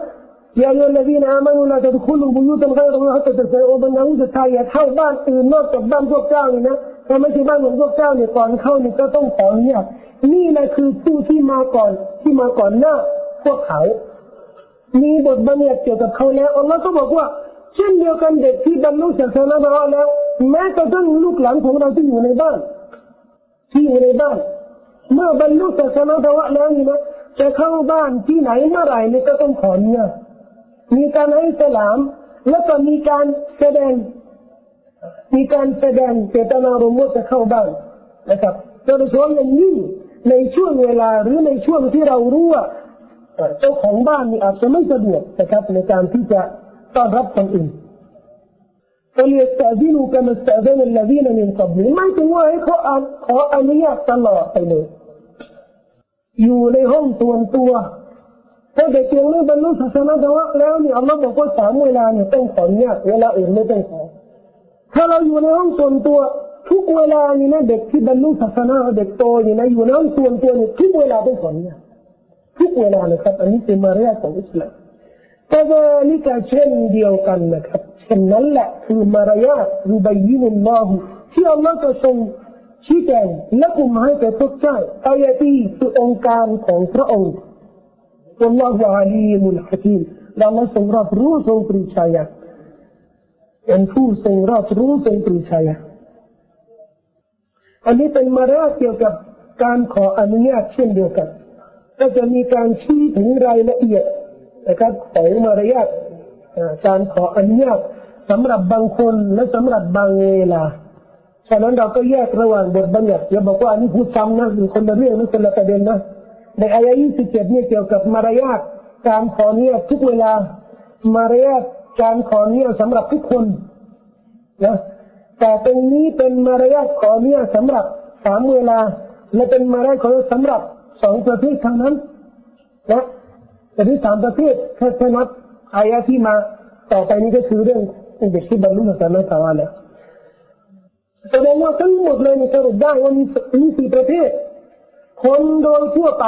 ยาโยนนบีนอามันเราจะคุลูบุยุตันไกรเราจะจะโอบรรดาอุตไทยเท่าบ้านอื่นนอกจากบ้านพวกเจ้านี่นะถ้าไม่ใช่บ้านของพวกเจ้าเนี่ยก่อนเข้านี่ก็ต้องขออนุญาตนี่แหละคือผู้ที่มาก่อนที่มาก่อนหน้าพวกเขา มีบทบัญญัติเกี่ยวกับเขาแล้วอัลลอฮ์ก็บอกว่าเช่นเดียวกันเด็กที่บรรลุศาสนาแล้ว แม้กระทั่งลูกหลานของเราที่อยู่ในบ้าน ที่อยู่ในบ้าน เมื่อบรรลุศาสนาแล้วนี่นะจะเข้าบ้านที่ไหนเมื่อไหร่นี่ก็ต้องขออนุญาตมีการให้สลาม แล้วก็มีการแสดง มีการแสดงเจตนารมณ์ว่าจะเข้าบ้านนะครับโดยเฉพาะอย่างยิ่งในช่วงเวลาหรือในช่วงที่เรารู้ว่า เจ้าของบ้านนี่อาจจะไม่สะดวกนะครับในการที่จะต้อนรับคนอื่น فليستأذنوا كما استأذن الذين من قبلهم ไม่ถึงว่าให้เขาขออนุญาตตลอดไปเลย อยู่ในห้องส่วนตัวถ้าเด็กยังไม่บรรลุศาสนาธรรมแล้วเนี่ยอัลลอฮ์บอกว่าสามเวลาเนี่ยต้องขอเนี่ยเวลาอื่นไม่ต้องขอถ้าเราอยู่ในห้องส่วนตัว ทุกเวลานี่นะเด็กที่บรรลุศาสนาเด็กโตนี่นะอยู่ในห้องส่วนตัวเนี่ยทุกเวลาต้องขอเนี่ย ทุกเวลานะครับ อันนี้เป็นมารยาของอิสลามแต่ว่านี่ก็เช่นเดียวกันนะครับเช่นนั้นแหละคือมารยาทรูบายินุลลอฮ์ที่อัลลอฮ์จะทรงชี้แจงและกลุ่มให้ไปทดใจอายะที่คือองค์การของพระองค์อัลลอฮฺอาลีมุลฮะติมเราทรงรับรู้ทรงปรีชาญาเป็นผู้ทรงรับรู้ทรงปรีชาญาอันนี้เป็นมารยาทเกี่ยวกับการขออนุญาตเช่นเดียวกัน ก็จะมีการชี้ถึงรายละเอียดนะครับของมารยาทการขออนุญาตสำหรับบางคนและสำหรับบางเวลาฉะนั้นเราก็แยกระหว่างบทบัญญัติอย่าบอกว่าอันนี้พูดซ้ำนะหรือคนละเรื่องนั่นคนละประเด็นนะในอายะยี่สิบเจ็ดนี่เกี่ยวกับมารยาทการขอเนี่ยทุกเวลามารยาทการขอเนี่ยสำหรับทุกคนนะแต่ตรงนี้เป็นมารยาทขอเนี่ยสำหรับสามเวลา และเป็นมารยาทขอสำหรับ สองประเภทเท่านั้นนะแต่ที่สามประเภทแค่นับอายะที่มาต่อไปนี้ก็คือเรื่องเด็กที่บรรลุศาสนาสาวาแล้วแสดงว่าทั้งหมดเลยในสรุปได้ว่ามีมีสี่ประเภทคนโดยทั่วไป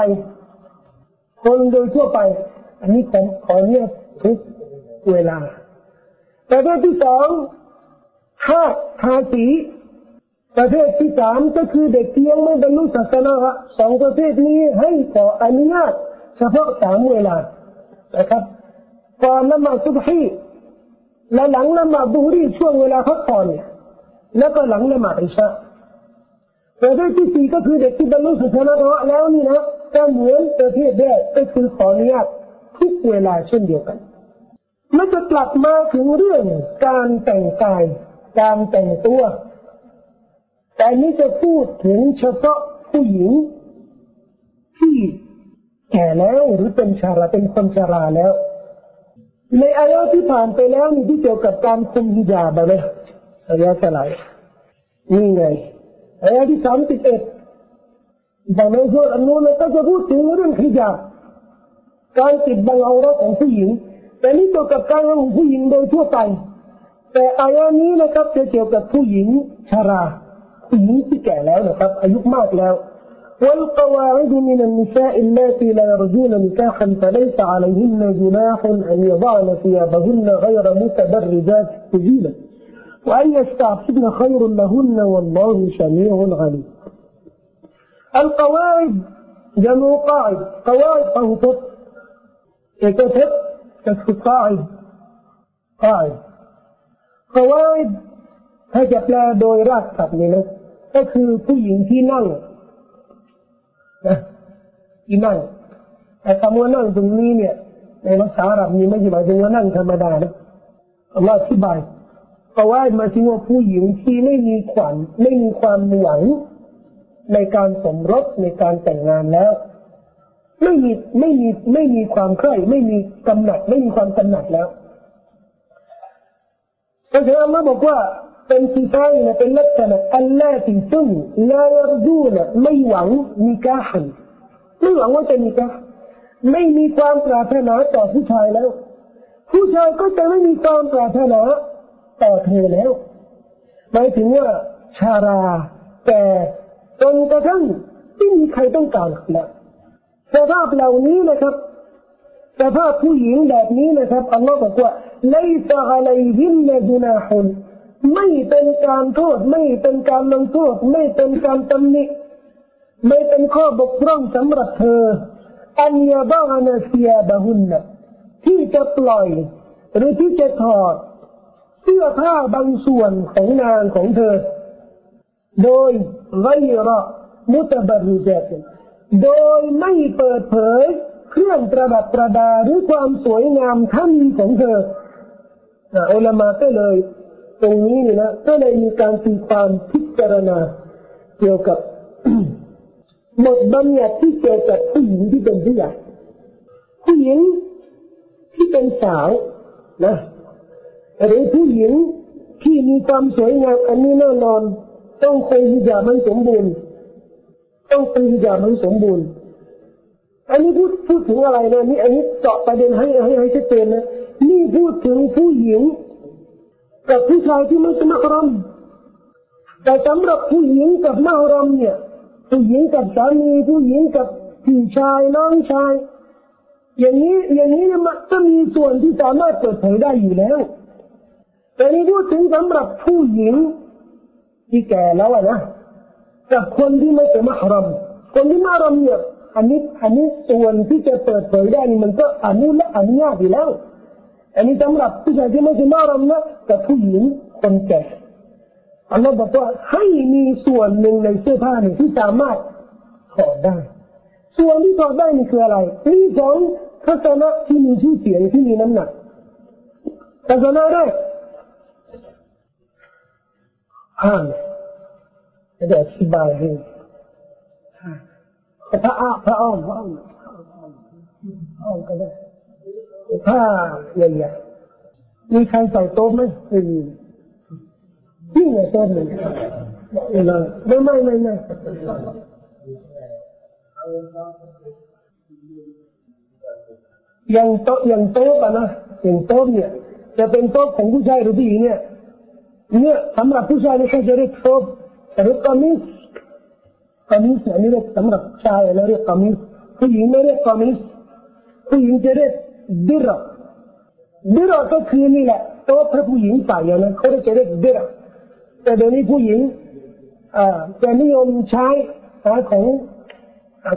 คนโดยทั่วไป อันนี้ผมขอเรียกทุกเวลาประเภทที่สองค่าภาษี ประเภทที่สามก็คือเด็กที่ยังไม่บรรลุศาสนาสองประเภทนี้ให้ขออนุญาตเฉพาะสามเวลานะครับก่อนละหมาดซุบฮีและหลังละหมาดบุรีช่วงเวลาพักผ่อนเนี่ยแล้วก็หลังละหมาดอิชาประเภทที่สี่ก็คือเด็กที่บรรลุสุทนาแล้วนี่นะก็เหมือนประเภทแรกก็คือขออนุญาตทุกเวลาเช่นเดียวกันมันจะกลับมาถึงเรื่องการแต่งกาย การแต่งตัว แต่นี้จะพูดถึงเฉพาะผู้หญิง ที่แก่แล้วหรือเป็นชาราเป็นคนชาราแล้ว ในอายะที่ผ่านไปแล้วนี่ที่เกี่ยวกับการคุมฮิญาบไหมอายะอะไรนี่ไงอายะที่สามสิบเอ็ดบางในส่วนอันนู้นก็จะพูดถึงเรื่องฮิญาบการติดบังเอารของผู้หญิง แต่นี่เกี่ยวกับการของผู้หญิงโดยทั่วไป แต่อายะนี้นะครับจะเกี่ยวกับผู้หญิงชารา ผู้หญิงที่แก่แล้วนะครับอายุมากแล้ว والقواعد من النساء اللاتي لا يرجون نكاحا فليس عليهن جناح أن يضعن ثيابهن غير متبرجات زينة وأن يستعففن خير لهن والله سميع عليم القواعد جمع قاعد قواعد ฟังพุทธเอกพจน์ก็คือ قاعد قاعد قواعد ถ้าจะแปลโดยรา ก็คือผู้หญิงที่นั่งนะที่นั่งแต่คำว่านั่งตรงนี้เนี่ย ในภาษาอาหรับมีไม่ใช่หมายถึงว่านั่งธรรมดานะอัลลอฮ์อธิบายเพราะว่ามาถึงว่าผู้หญิงที่ไม่มีขวัญไม่มีความหวังในการสมรสในการแต่งงานแล้ว ไม่มีไม่มีไม่มีความใคร่ไม่มีกำหนัด ไม่มีความกำหนัดแล้วเพราะฉะนั้นเราบอกว่า เป็นสิทายนะเป็นลักษณะอันแรกที่ซึ่งลายรดูนะไม่หวังมีกาหันไม่หวังว่าจะมีกาไม่มีความปรารถนาต่อผู้ชายแล้ว ผู้ชายก็จะไม่มีความปรารถนาต่อเธอแล้วหมายถึงว่าชารา แต่จนกระทั่งไม่มีใครต้องการแล้วสภาพเหล่านี้นะครับสภาพผู้หญิงแบบนี้นะครับอัลลอฮ์บอกว่าไลซะอะลัยฮินนจุนาฮุน ไม่เป็นการโทษ ไม่เป็นการลงโทษ ไม่เป็นการตำหนิไม่เป็นข้อบกพร่องสำหรับเธออันยาบานาเซียบะหุนนะที่จะปล่อย หรือที่จะถอด เสื้อผ้าบางส่วนของนางของเธอ โดยไวระมุตบรุเจตโดยไม่เปิดเผย เครื่องประดับประดาหรือความสวยงามท่านของเธออัลมาก็เลย ตรงนี้นี่นะ ก็เลยมีการตีความพิจารณา เกี่ยวกับบทบัญญัติที่เกี่ยวกับผู้หญิงที่เป็นผู้ใหญ่ผู้หญิงที่เป็นสาวนะหรือผู้หญิงที่มีความสวยงามอันนี้แน่นอน ต้องคงฮิญาบมันสมบูรณ์ ต้องคงฮิญาบมันสมบูรณ์ อันนี้พูดพูดถึงอะไรนะนี่อันนี้เจาะประเด็นให้ให้ให้ชัดเจนนะนี่พูดถึงผู้หญิง กับผู้ชายที่ไม่ใช่มารมแต่สำหรับผู้หญิงกับมารมเนี่ย ผู้หญิงกับสามีผู้หญิงกับพี่ชายน้องชาย อย่างนี้อย่างนี้มันจะมีส่วนที่สามารถเปิดเผยได้อยู่แล้ว แต่นี่พูดถึงสำหรับผู้หญิงที่แก่แล้วนะกับคนที่ไม่เป็นมหรมคนที่มหรมเนี่ยอันนี้อันนี้ส่วนที่จะเปิดเผยได้นี่มันก็อนุและอนุญาตอยู่แล้ว อันนี้สำหรับผู้ชายที่ไม่ใช่มหรมนะกับผู้หญิงคนแก่อัลลอฮ์บอกว่าให้มีส่วนหนึ่งในเสื้อผ้านี่ที่สามารถถอดได้ ส่วนที่ถอดได้นี่คืออะไรมีสองทัศนะที่มีชื่อเสียงที่มีน้ำหนักทัศนะแรกอ่านจะอธิบายให้พระอ้อพระอ้อมพระอ้อมอ้อมก็ได้ ผ้าใหญ่ๆมีใครใส่โต๊ะไหมไม่มีนี่ไงต้นหนึ่งไม่ไม่ไม่ไม่ยังโต๊ะยังโต๊ะนะอย่างโต๊ะเนี่ยจะเป็นโต๊ะของผู้ชายหรือผู้หญิงเนี่ยเนี่ยสำหรับผู้ชายเนี่ยเขาจะเรียกโต๊ะหรือกามิสกามิสอันนี้เรียกสำหรับชายเราเรียกกามิสผู้หญิงไม่เรียกกามิสผู้หญิงจะเรียก ดิรดิรก็คือนี่แหละโต๊ะพระผู้หญิงใส่นะเขาจะเรียกดิรแต่เดี๋ยวนี้ผู้หญิงอ่าจะนิยมใช้ของข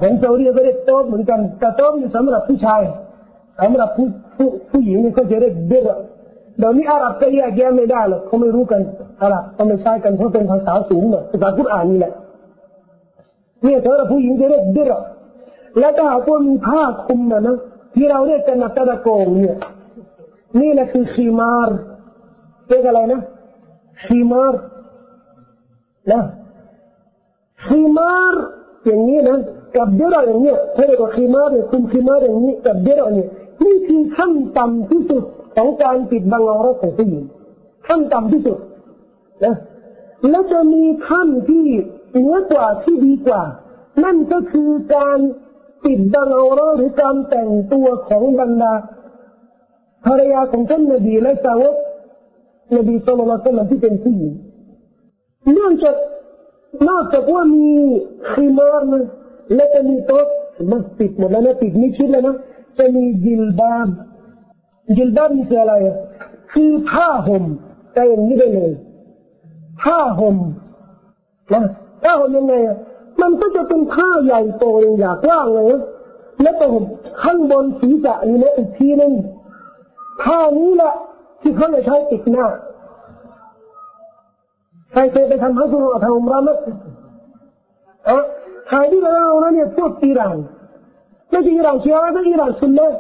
องซาอุดีก็เรียกโต๊ะเหมือนกันแต่โต๊ะสำหรับผู้ชายสำหรับผู้ผู้ผู้หญิงนี่เขาจะเรียกเดรเดี๋ยวนี้อาหรับก็แยกแยะไม่ได้หรอกเขาไม่รู้กันอาหรับเขาไม่ใช้กันเพราะเป็นภาษาสูงหน่ยภาษาคุรานนี่แหละเนี่ยสำหรับผู้หญิงจะเรียกเดรและถ้าหากว่ามีผ้าคลุมนะนะ ที่เราเรียกกันนักตะโกงเนี่ยนี่แหละคือขีมารเรียกอะไรนะขีมารนะขีมารอย่างนี้นะกับเดรอย่างนี้ถ้าเรียกว่าขีมารเนี่ยคุมขีมารอย่างนี้กับเดรเนี่ยนี่คือขั้นต่ำที่สุดของการปิดบังอรของผู้หญิงขั้นต่ำที่สุดนะแล้วจะมีขั้นที่เหนือกว่าที่ดีกว่า นั่นก็คือการ ปิดบังเอรหรือการแต่งตัวของบรรดาภรรยาของท่านนบีและสาวกนบีสุลต่านที่เป็นผู้หญิงเนื่องจากนอกจากว่ามีขีมารนะและจะมีโต๊ะมันปิดหมดแล้วนะปิดมิชิดแล้วนะจะมีจิลบามจิลบามนี่คืออะไรคือผ้าห่มแต่อย่างนี้ได้เลยผ้าห่มนะผ้าห่มยังไง มันก็จะเป็นผ้าใหญ่โตอย่างอยากว่างเลย แล้วก็ผมข้างบนศีรษะนี่นะอีกทีนึงผ้านี้แหละที่เขาจะใช้ติดหน้า ใครเคยไปทำฮัจญ์ทำอุมรามะอะใครที่เราเนี่ยพวกอิหร่านไม่ใช่อิหร่านเชียร์ไม่อิหร่านซุนนะ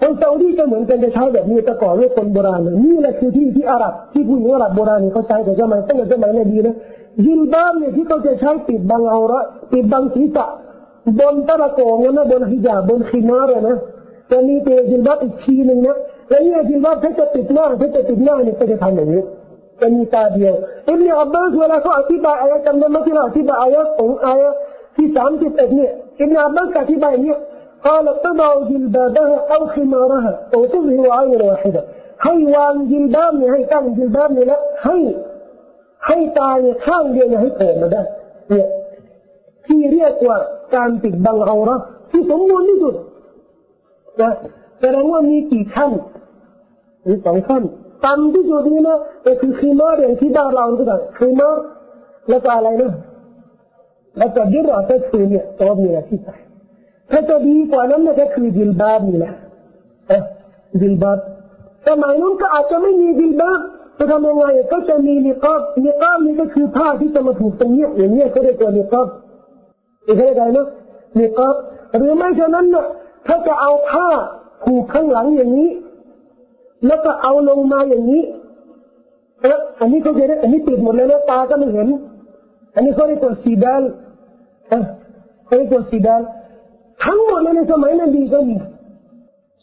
คนซาอุดีก็เหมือนกันจะใช้แบบนี้แต่ก่อนเรื่องคนโบราณนี่แหละคือที่ที่อาหรับที่ผู้หญิงอาหรับโบราณเขาใช้แต่สมัยตั้งแต่สมัยนบีนะ ยินบ้านเนี่ยที่เขาจะใช้ปิดบังเอาละปิดบังศีรษะบนตะละโกงนะบนฮิญาบบนขีนาร์นะจะมีเตียจินบ้านอีกทีหนึ่งนะแล้วเนี่ยจินบ้านถ้าจะติดหน้าถ้าจะติดหน้าเนี่ยก็จะทำอย่างนี้จะมีตาเดียวอิบนาอับบาสเวลาเขาอธิบายอายะจำได้ไหมที่เราอธิบายอายะของอายะที่สามสิบเอ็ดเนี่ยอิบนาอับบาสอธิบายเนี่ย قال تضع جلبابها أو خمارها أو تظهر عينا واحدة ให้วางจิลบาบเนี่ย ให้ตาเนี่ยเนี่ยข้างเดียวเนี่ยให้โผล่มาได้เนี่ยที่เรียกว่าการปิดบังเอาระที่สมบูรณ์ที่สุดนะแสดงว่ามีกี่ขั้นหรือสองขั้นต่ำที่สุดนี่นะก็คือคีมาอย่างที่บ้านเราก็ได้คีมาแล้วก็อะไรนะแล้วก็ดิรอก็คือเนี่ยตัวมีอะไรที่ใส่ถ้าจะดีกว่านั้นนี่ยก็คือจิลบาบนี่แหละเออจิลบาบสมัยนั้นก็อาจจะไม่มีจิลบาบ จะทำยังไงก็จะมีนิกอบนิกอบนี่ก็คือผ้าที่จะมาถูกตรงเนี้อย่างนี้ก็เรียกว่านิกอบอีกอะไรนะนิกอบหรือไม่ฉะนั้นเนี่ยถ้าจะเอาผ้าผูกข้างหลังอย่างนี้ แล้วก็เอาลงมาอย่างนี้เอออันนี้เขาจะได้อันนี้ปิดหมดเลยนะตาก็ไม่เห็น อันนี้เขาเรียกว่าสีดาลเขาเรียกว่าสีดาลทั้งหมดในสมัยนบีก็มี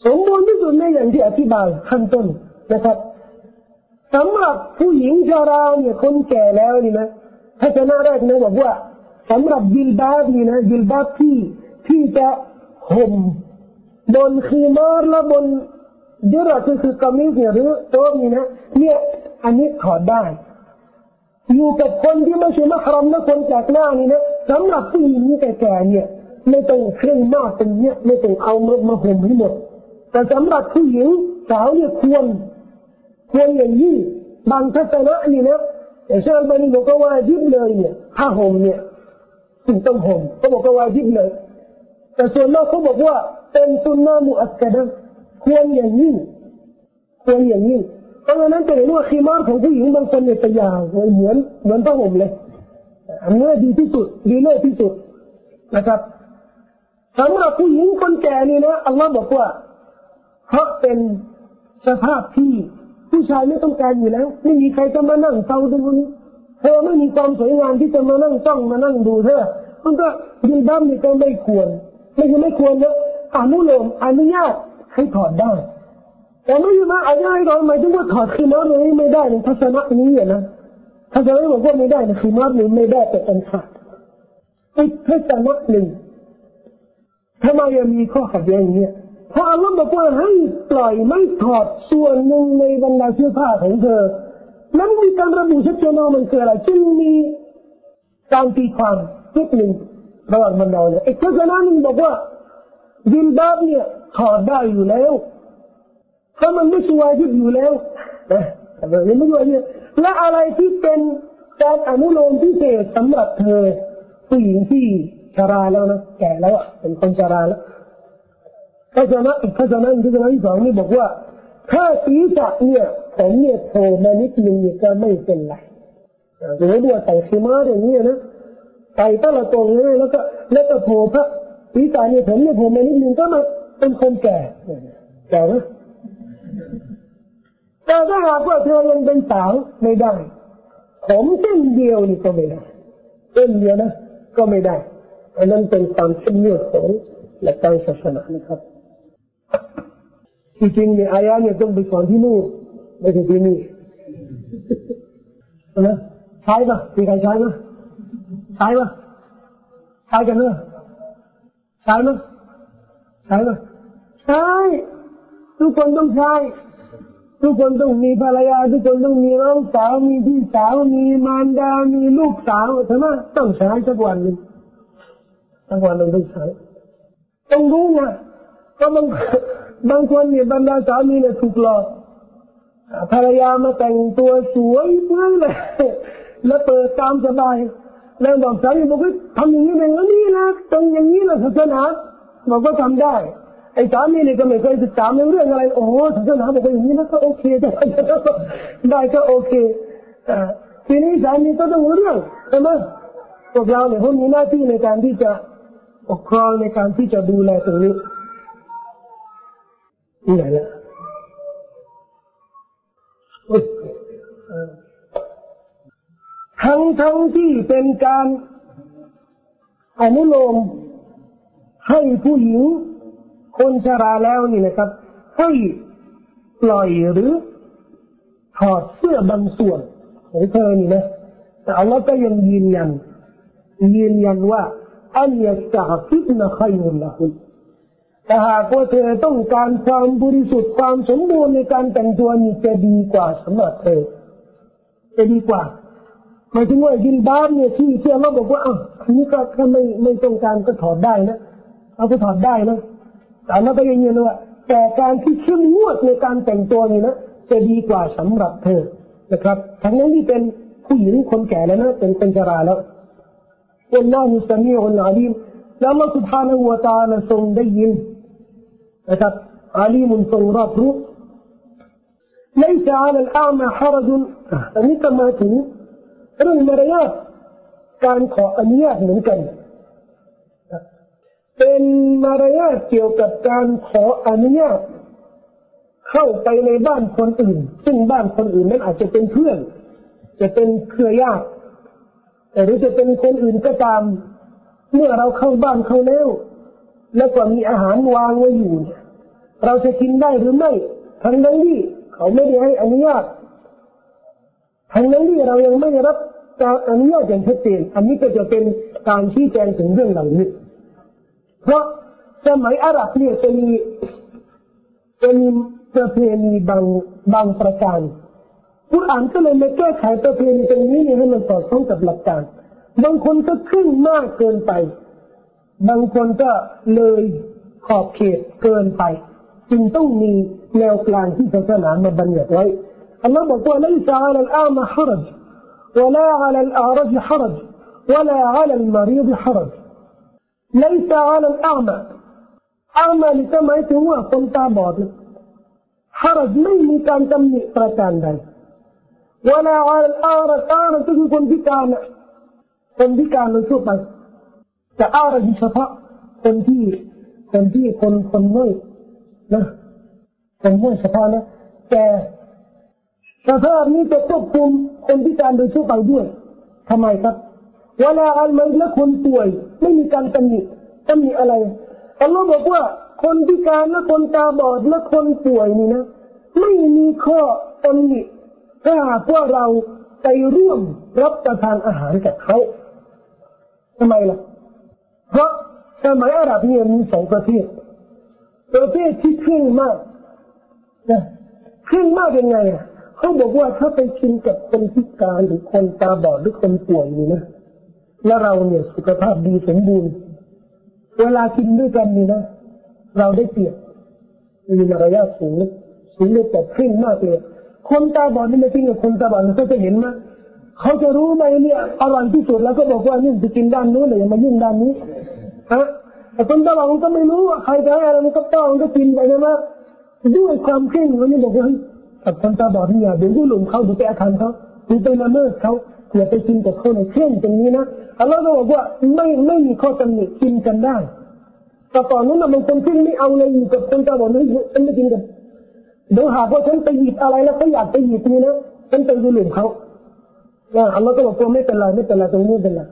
สมบูรณ์ที่สุดในอย่างที่อธิบายขั้นต้นนะครับ สำหรับผู้หญิงชราเนี่ยคนแก่แล้วนี่นะถ้าจะน่าแรกนะบอกว่าสำหรับยิลบาบนี่นะยิลบาบที่ที่จะห่มบนคีมารและบนเดี๋ยวเราคือกามิสเนี่ยหรือโต๊ะนี่นะเนี่ยอันนี้ถอดได้ อยู่กับคนที่ไม่ใช่มหรมนะคนจากหน้านี่นะสำหรับผู้หญิงแก่ๆเนี่ย ไม่ต้องเครื่องมากเป็นเนี้ยไม่ต้องเอามามาห่มให้หมดแต่สำหรับผู้หญิงสาวเนี่ยควร ควรอย่างยิ่งบางทัศนะนี่นะแต่เชื่อบันบอกว่ายิบเลยเนี่ยถ้าห่มเนี่ยถึงต้องห่มเขาบอกว่ายิบเลย แต่ส่วนมากเขาบอกว่าเป็นสุนนะมุอัสกดะควรอย่างยิ่งควรอย่างยิ่งเพราะฉะนั้นจะเห็นว่าขีมาร์ของผู้หญิงบางคนเนี่ยจะยาวเหมือนเหมือนผ้าห่มเลยอันนี้ดีที่สุดดีเลิศที่สุดนะครับสำหรับผู้หญิงคนแก่นี่นะอัลลอฮ์บอกว่าเพราะเป็นสภาพที่ ผู้ชายไม่ต้องการอยู่แล้ว ไม่มีใครจะมานั่งเฝ้าดูนี้เธอไม่มีความสวยงามที่จะมานั่งจ้องมานั่งดูเธอ มันก็ยินด้ามนี่ก็ไม่ควร ไม่ใช่ไม่ควรนะอนุโลมอนุญาตให้ถอดได้ แต่ไม่ใช่มาอนุญาตให้เราหมายถึงว่าถอดคือมาร์นี้ไม่ได้ในทัศนะนี้นะถ้าจะบอกว่าไม่ได้นะคือมาร์นี้ไม่ได้แต่เป็นขาดอีกทัศนะหนึ่งทำไมยังมีข้อขัดแย้งอย่างนี้เพราะอัลลอฮ์บอกว่าให้ปล่อยไม่ถอดส่วนหนึ่งในบรรดาเสื้อผ้าของเธอ นั้นมีการระบุชัดเจนว่ามันคืออะไรจึงมีการตีความนิดหนึ่งระหว่างบรรดาเนี่ยอีกทัศนะหนึ่งบอกว่าดินบาบเนี่ยถอดได้อยู่แล้วถ้ามันไม่ช่วยที่อยู่แล้วนะแต่มันไม่ช่วยเนี่ยและอะไรที่เป็นการอนุโลมพิเศษสำหรับเธอผู้หญิงที่ชราแล้วนะแก่แล้วเป็นคนชราแล้ว ถ้าจะนะอีกถ้าจะนะอีกถ้าจะนะที่สองนี่บอกว่า ถ้าศีรษะเนี่ยผมเนี่ยโผล่มานิดนึงเนี่ยก็ไม่เป็นไรหรือว่าใส่ขีมาอย่างนี้นะใส่ตะละตรงนี้แล้วก็ แล้วก็โผล่พระศีรษะเนี่ยผมเนี่ยโผล่มานิดนึงก็มาเป็นคนแก่แก่ไหมแต่ถ้าหากว่าเธอยังเป็นสาวไม่ได้ผมเส้นเดียวนี่ก็ไม่ได้เส้นเดียวนะก็ไม่ได้อันนั้นเป็นความเข้มงวดของหลักการศาสนานะครับ จริงเนี่ยอายะเนี่ยต้องไปสอนที่นู่นไม่ใช่ที่นี่นะใช่ปะมีใครใช้ไหมใช่ปะใช้กันเนอะใช่ไหมใช่ปะใช่ทุกคนต้องใช้ทุกคนต้องมีภรรยา ทุกคนต้องมีน้องสาวมีพี่สาวมีมารดา มีลูกสาวใช่ไหมต้องใช้สักวันหนึ่งสักวันหนึ่งต้องใช้ต้องรู้ ก็บางบางคนเนี่ยบรรดาสามีเนี่ยถูกหลอกภรรยามาแต่งตัวสวยเพื่อเลยแล้วเปิดตามสบาย แล้วบอกสามีบอกว่าทำอย่างนี้เป็นนี่นะตรงอย่างนี้แหละศาสนาบอกว่าทำได้ไอ้สามีเนี่ยก็ไม่เคยศึกษาเรื่องอะไรโอ้ศาสนาบอกว่าอย่างนี้นะก็โอเคได้ได้ก็โอเคทีนี้สามีก็ต้องรู้เรื่องใช่ไหมพวกเราเนี่ยเขามีหน้าที่ในการที่จะปกครองในการที่จะดูแลตรงนี้ นี่ไหนละทั้งทั้งที่เป็นการอนุโลมให้ผู้หญิงคนชราแล้วนี่นะครับ ให้ปล่อยหรือถอดเสื้อบางส่วนของเธอนี่นะแต่อัลลอฮ์ก็ยังยืนยันยืนยันว่าอันยะตะฟินะขัยรุลละหุ แต่หากว่าเธอต้องการความบริสุทธิ์ความสมบูรณ์ในการแต่งตัวนี่จะดีกว่าสำหรับเธอจะดีกว่าหมายถึงว่ายินบ้านเนี่ยที่เชื่อเราบอกว่าอ้าวนี่ก็ถ้าไม่ไม่ต้องการก็ถอดได้นะเอาก็ถอดได้นะแต่เราก็ยังยืนว่าแต่การที่เชื่อมงวดในการแต่งตัวนี่นะจะดีกว่าสำหรับเธอนะครับทั้งนั้นที่เป็นผู้หญิงคนแก่แล้วนะเป็นคนชราแล้วอัลลอฮฺมุสลิมอัลลอฮฺแล้วเราสุภาพนวตาลทรงได้ยิน นะครับอาลีมุนทรงรับรู้ ليس على الأعمى حرج อันนี้ก็มาถึงเรื่องมารยาทการขออนุญาตเหมือนกัน เป็นมารยาทเกี่ยวกับการขออนุญาตเข้าไปในบ้านคนอื่น ซึ่งบ้านคนอื่นนั้นอาจจะเป็นเพื่อน จะเป็นเครือญาติหรือจะเป็นคนอื่นก็ตาม เมื่อเราเข้าบ้านเขาแล้ว แล้วก็มีอาหารวางไว้อยู่เราจะกินได้หรือไม่ทั้งนั้นที่เขาไม่ได้ให้อนุญาตทั้งนั้นที่เรายังไม่ได้รับการอนุญาตอย่างชัดเจนอันนี้ก็จะเป็นการชี้แจงถึงเรื่องเหล่านี้เพราะสมัยอาหรับเนี่ยจะมีจะมีประเพณีบางบางประการผู้อ่านก็เลยมาแก้ไขประเพณีตรงนี้นี่ให้มันสอดคล้องกับหลักการบางคนก็ขึ้นมากเกินไป บางคนก็เลยขอบเขตเกินไป จึงต้องมีแนวกลางที่ศาสนามาบัญญัติไว้ الله بقول ليس على الأعمى حرج ولا على الأعرج حرج ولا على المريض حرج ليس على الأعمى أعمى لسما هو كنت باد حرج ไม่มีการตำหนิประการใด ولا على الأعرج أعرج ก็คือคนพิการนะคนพิการโดยทั่วไป แต่อารเฉพาะคนที่คนที่คนคนไม่นะคนไม่เฉพาะนะแต่สภาพนี้จะควบคุมคนพิการโดยทั่วไปด้วยทำไมครับเวลาอัลมัยและคนป่วย ไม่มีการตำหนิตำหนิอะไรอัลลอฮ์บอกว่า คนพิการและคนตาบอดและคนป่วยนี่นะไม่มีข้อตำหนิถ้าหากว่าเราไปร่วมรับประทานอาหารกับเขาทำไมล่ะ เพราะสมัยอาหรับเนี่ยมีสองประเทศประเทศที่ขึ้นมากนะขึ้นมากยังไงอะเขาบอกว่าถ้าไปกินกับคนพิการหรือคนตาบอดหรือคนป่วยนี่นะแล้วเราเนี่ยสุขภาพดีสมบูรณ์เวลากินด้วยกันนี่นะ เราได้เปรียบมีมารยาทสูงสูงเลยแต่ขึ้นมากเลยคนตาบอดนี่ไม่จริงกับคนตาบอดเขาจะเห็นไหมเขาจะรู้ไหมเนี่ยอร่อยที่สุดแล้วก็บอกว่านี่จะกินด้านนู้นเลยมายุ่งด้านนี้ ฮะแต่คนตาบอดก็ไม่รู้ว่าใครจะให้อะไรมันก็ต้องก็กินไปนะว่าด้วยความเคร่งเขาเนี่บอกว่ากับคนตาบอดนี่อย่าเดี๋ยวหลุมเขาดูไปอาคารเขาดูไปละเมิดเขาอย่าไปกินกับเขาในเคร่งตรงนี้นะอัลลอฮ์ก็บอกว่าไม่ไม่มีข้อตำหนิกินกันได้แต่ตอนนั้นมันคนที่ไม่เอาเลยอยู่กับคนตาบอดนี่ฉันไม่กินกันเดี๋ยวหากว่าฉันไปหยิบอะไรแล้วเขาอยากไปหยิบนี่นะฉันไปดูหลุมเขาอัลลอฮ์ก็บอกว่าไม่เป็นไรไม่เป็นไรตรงนี้เป็นไร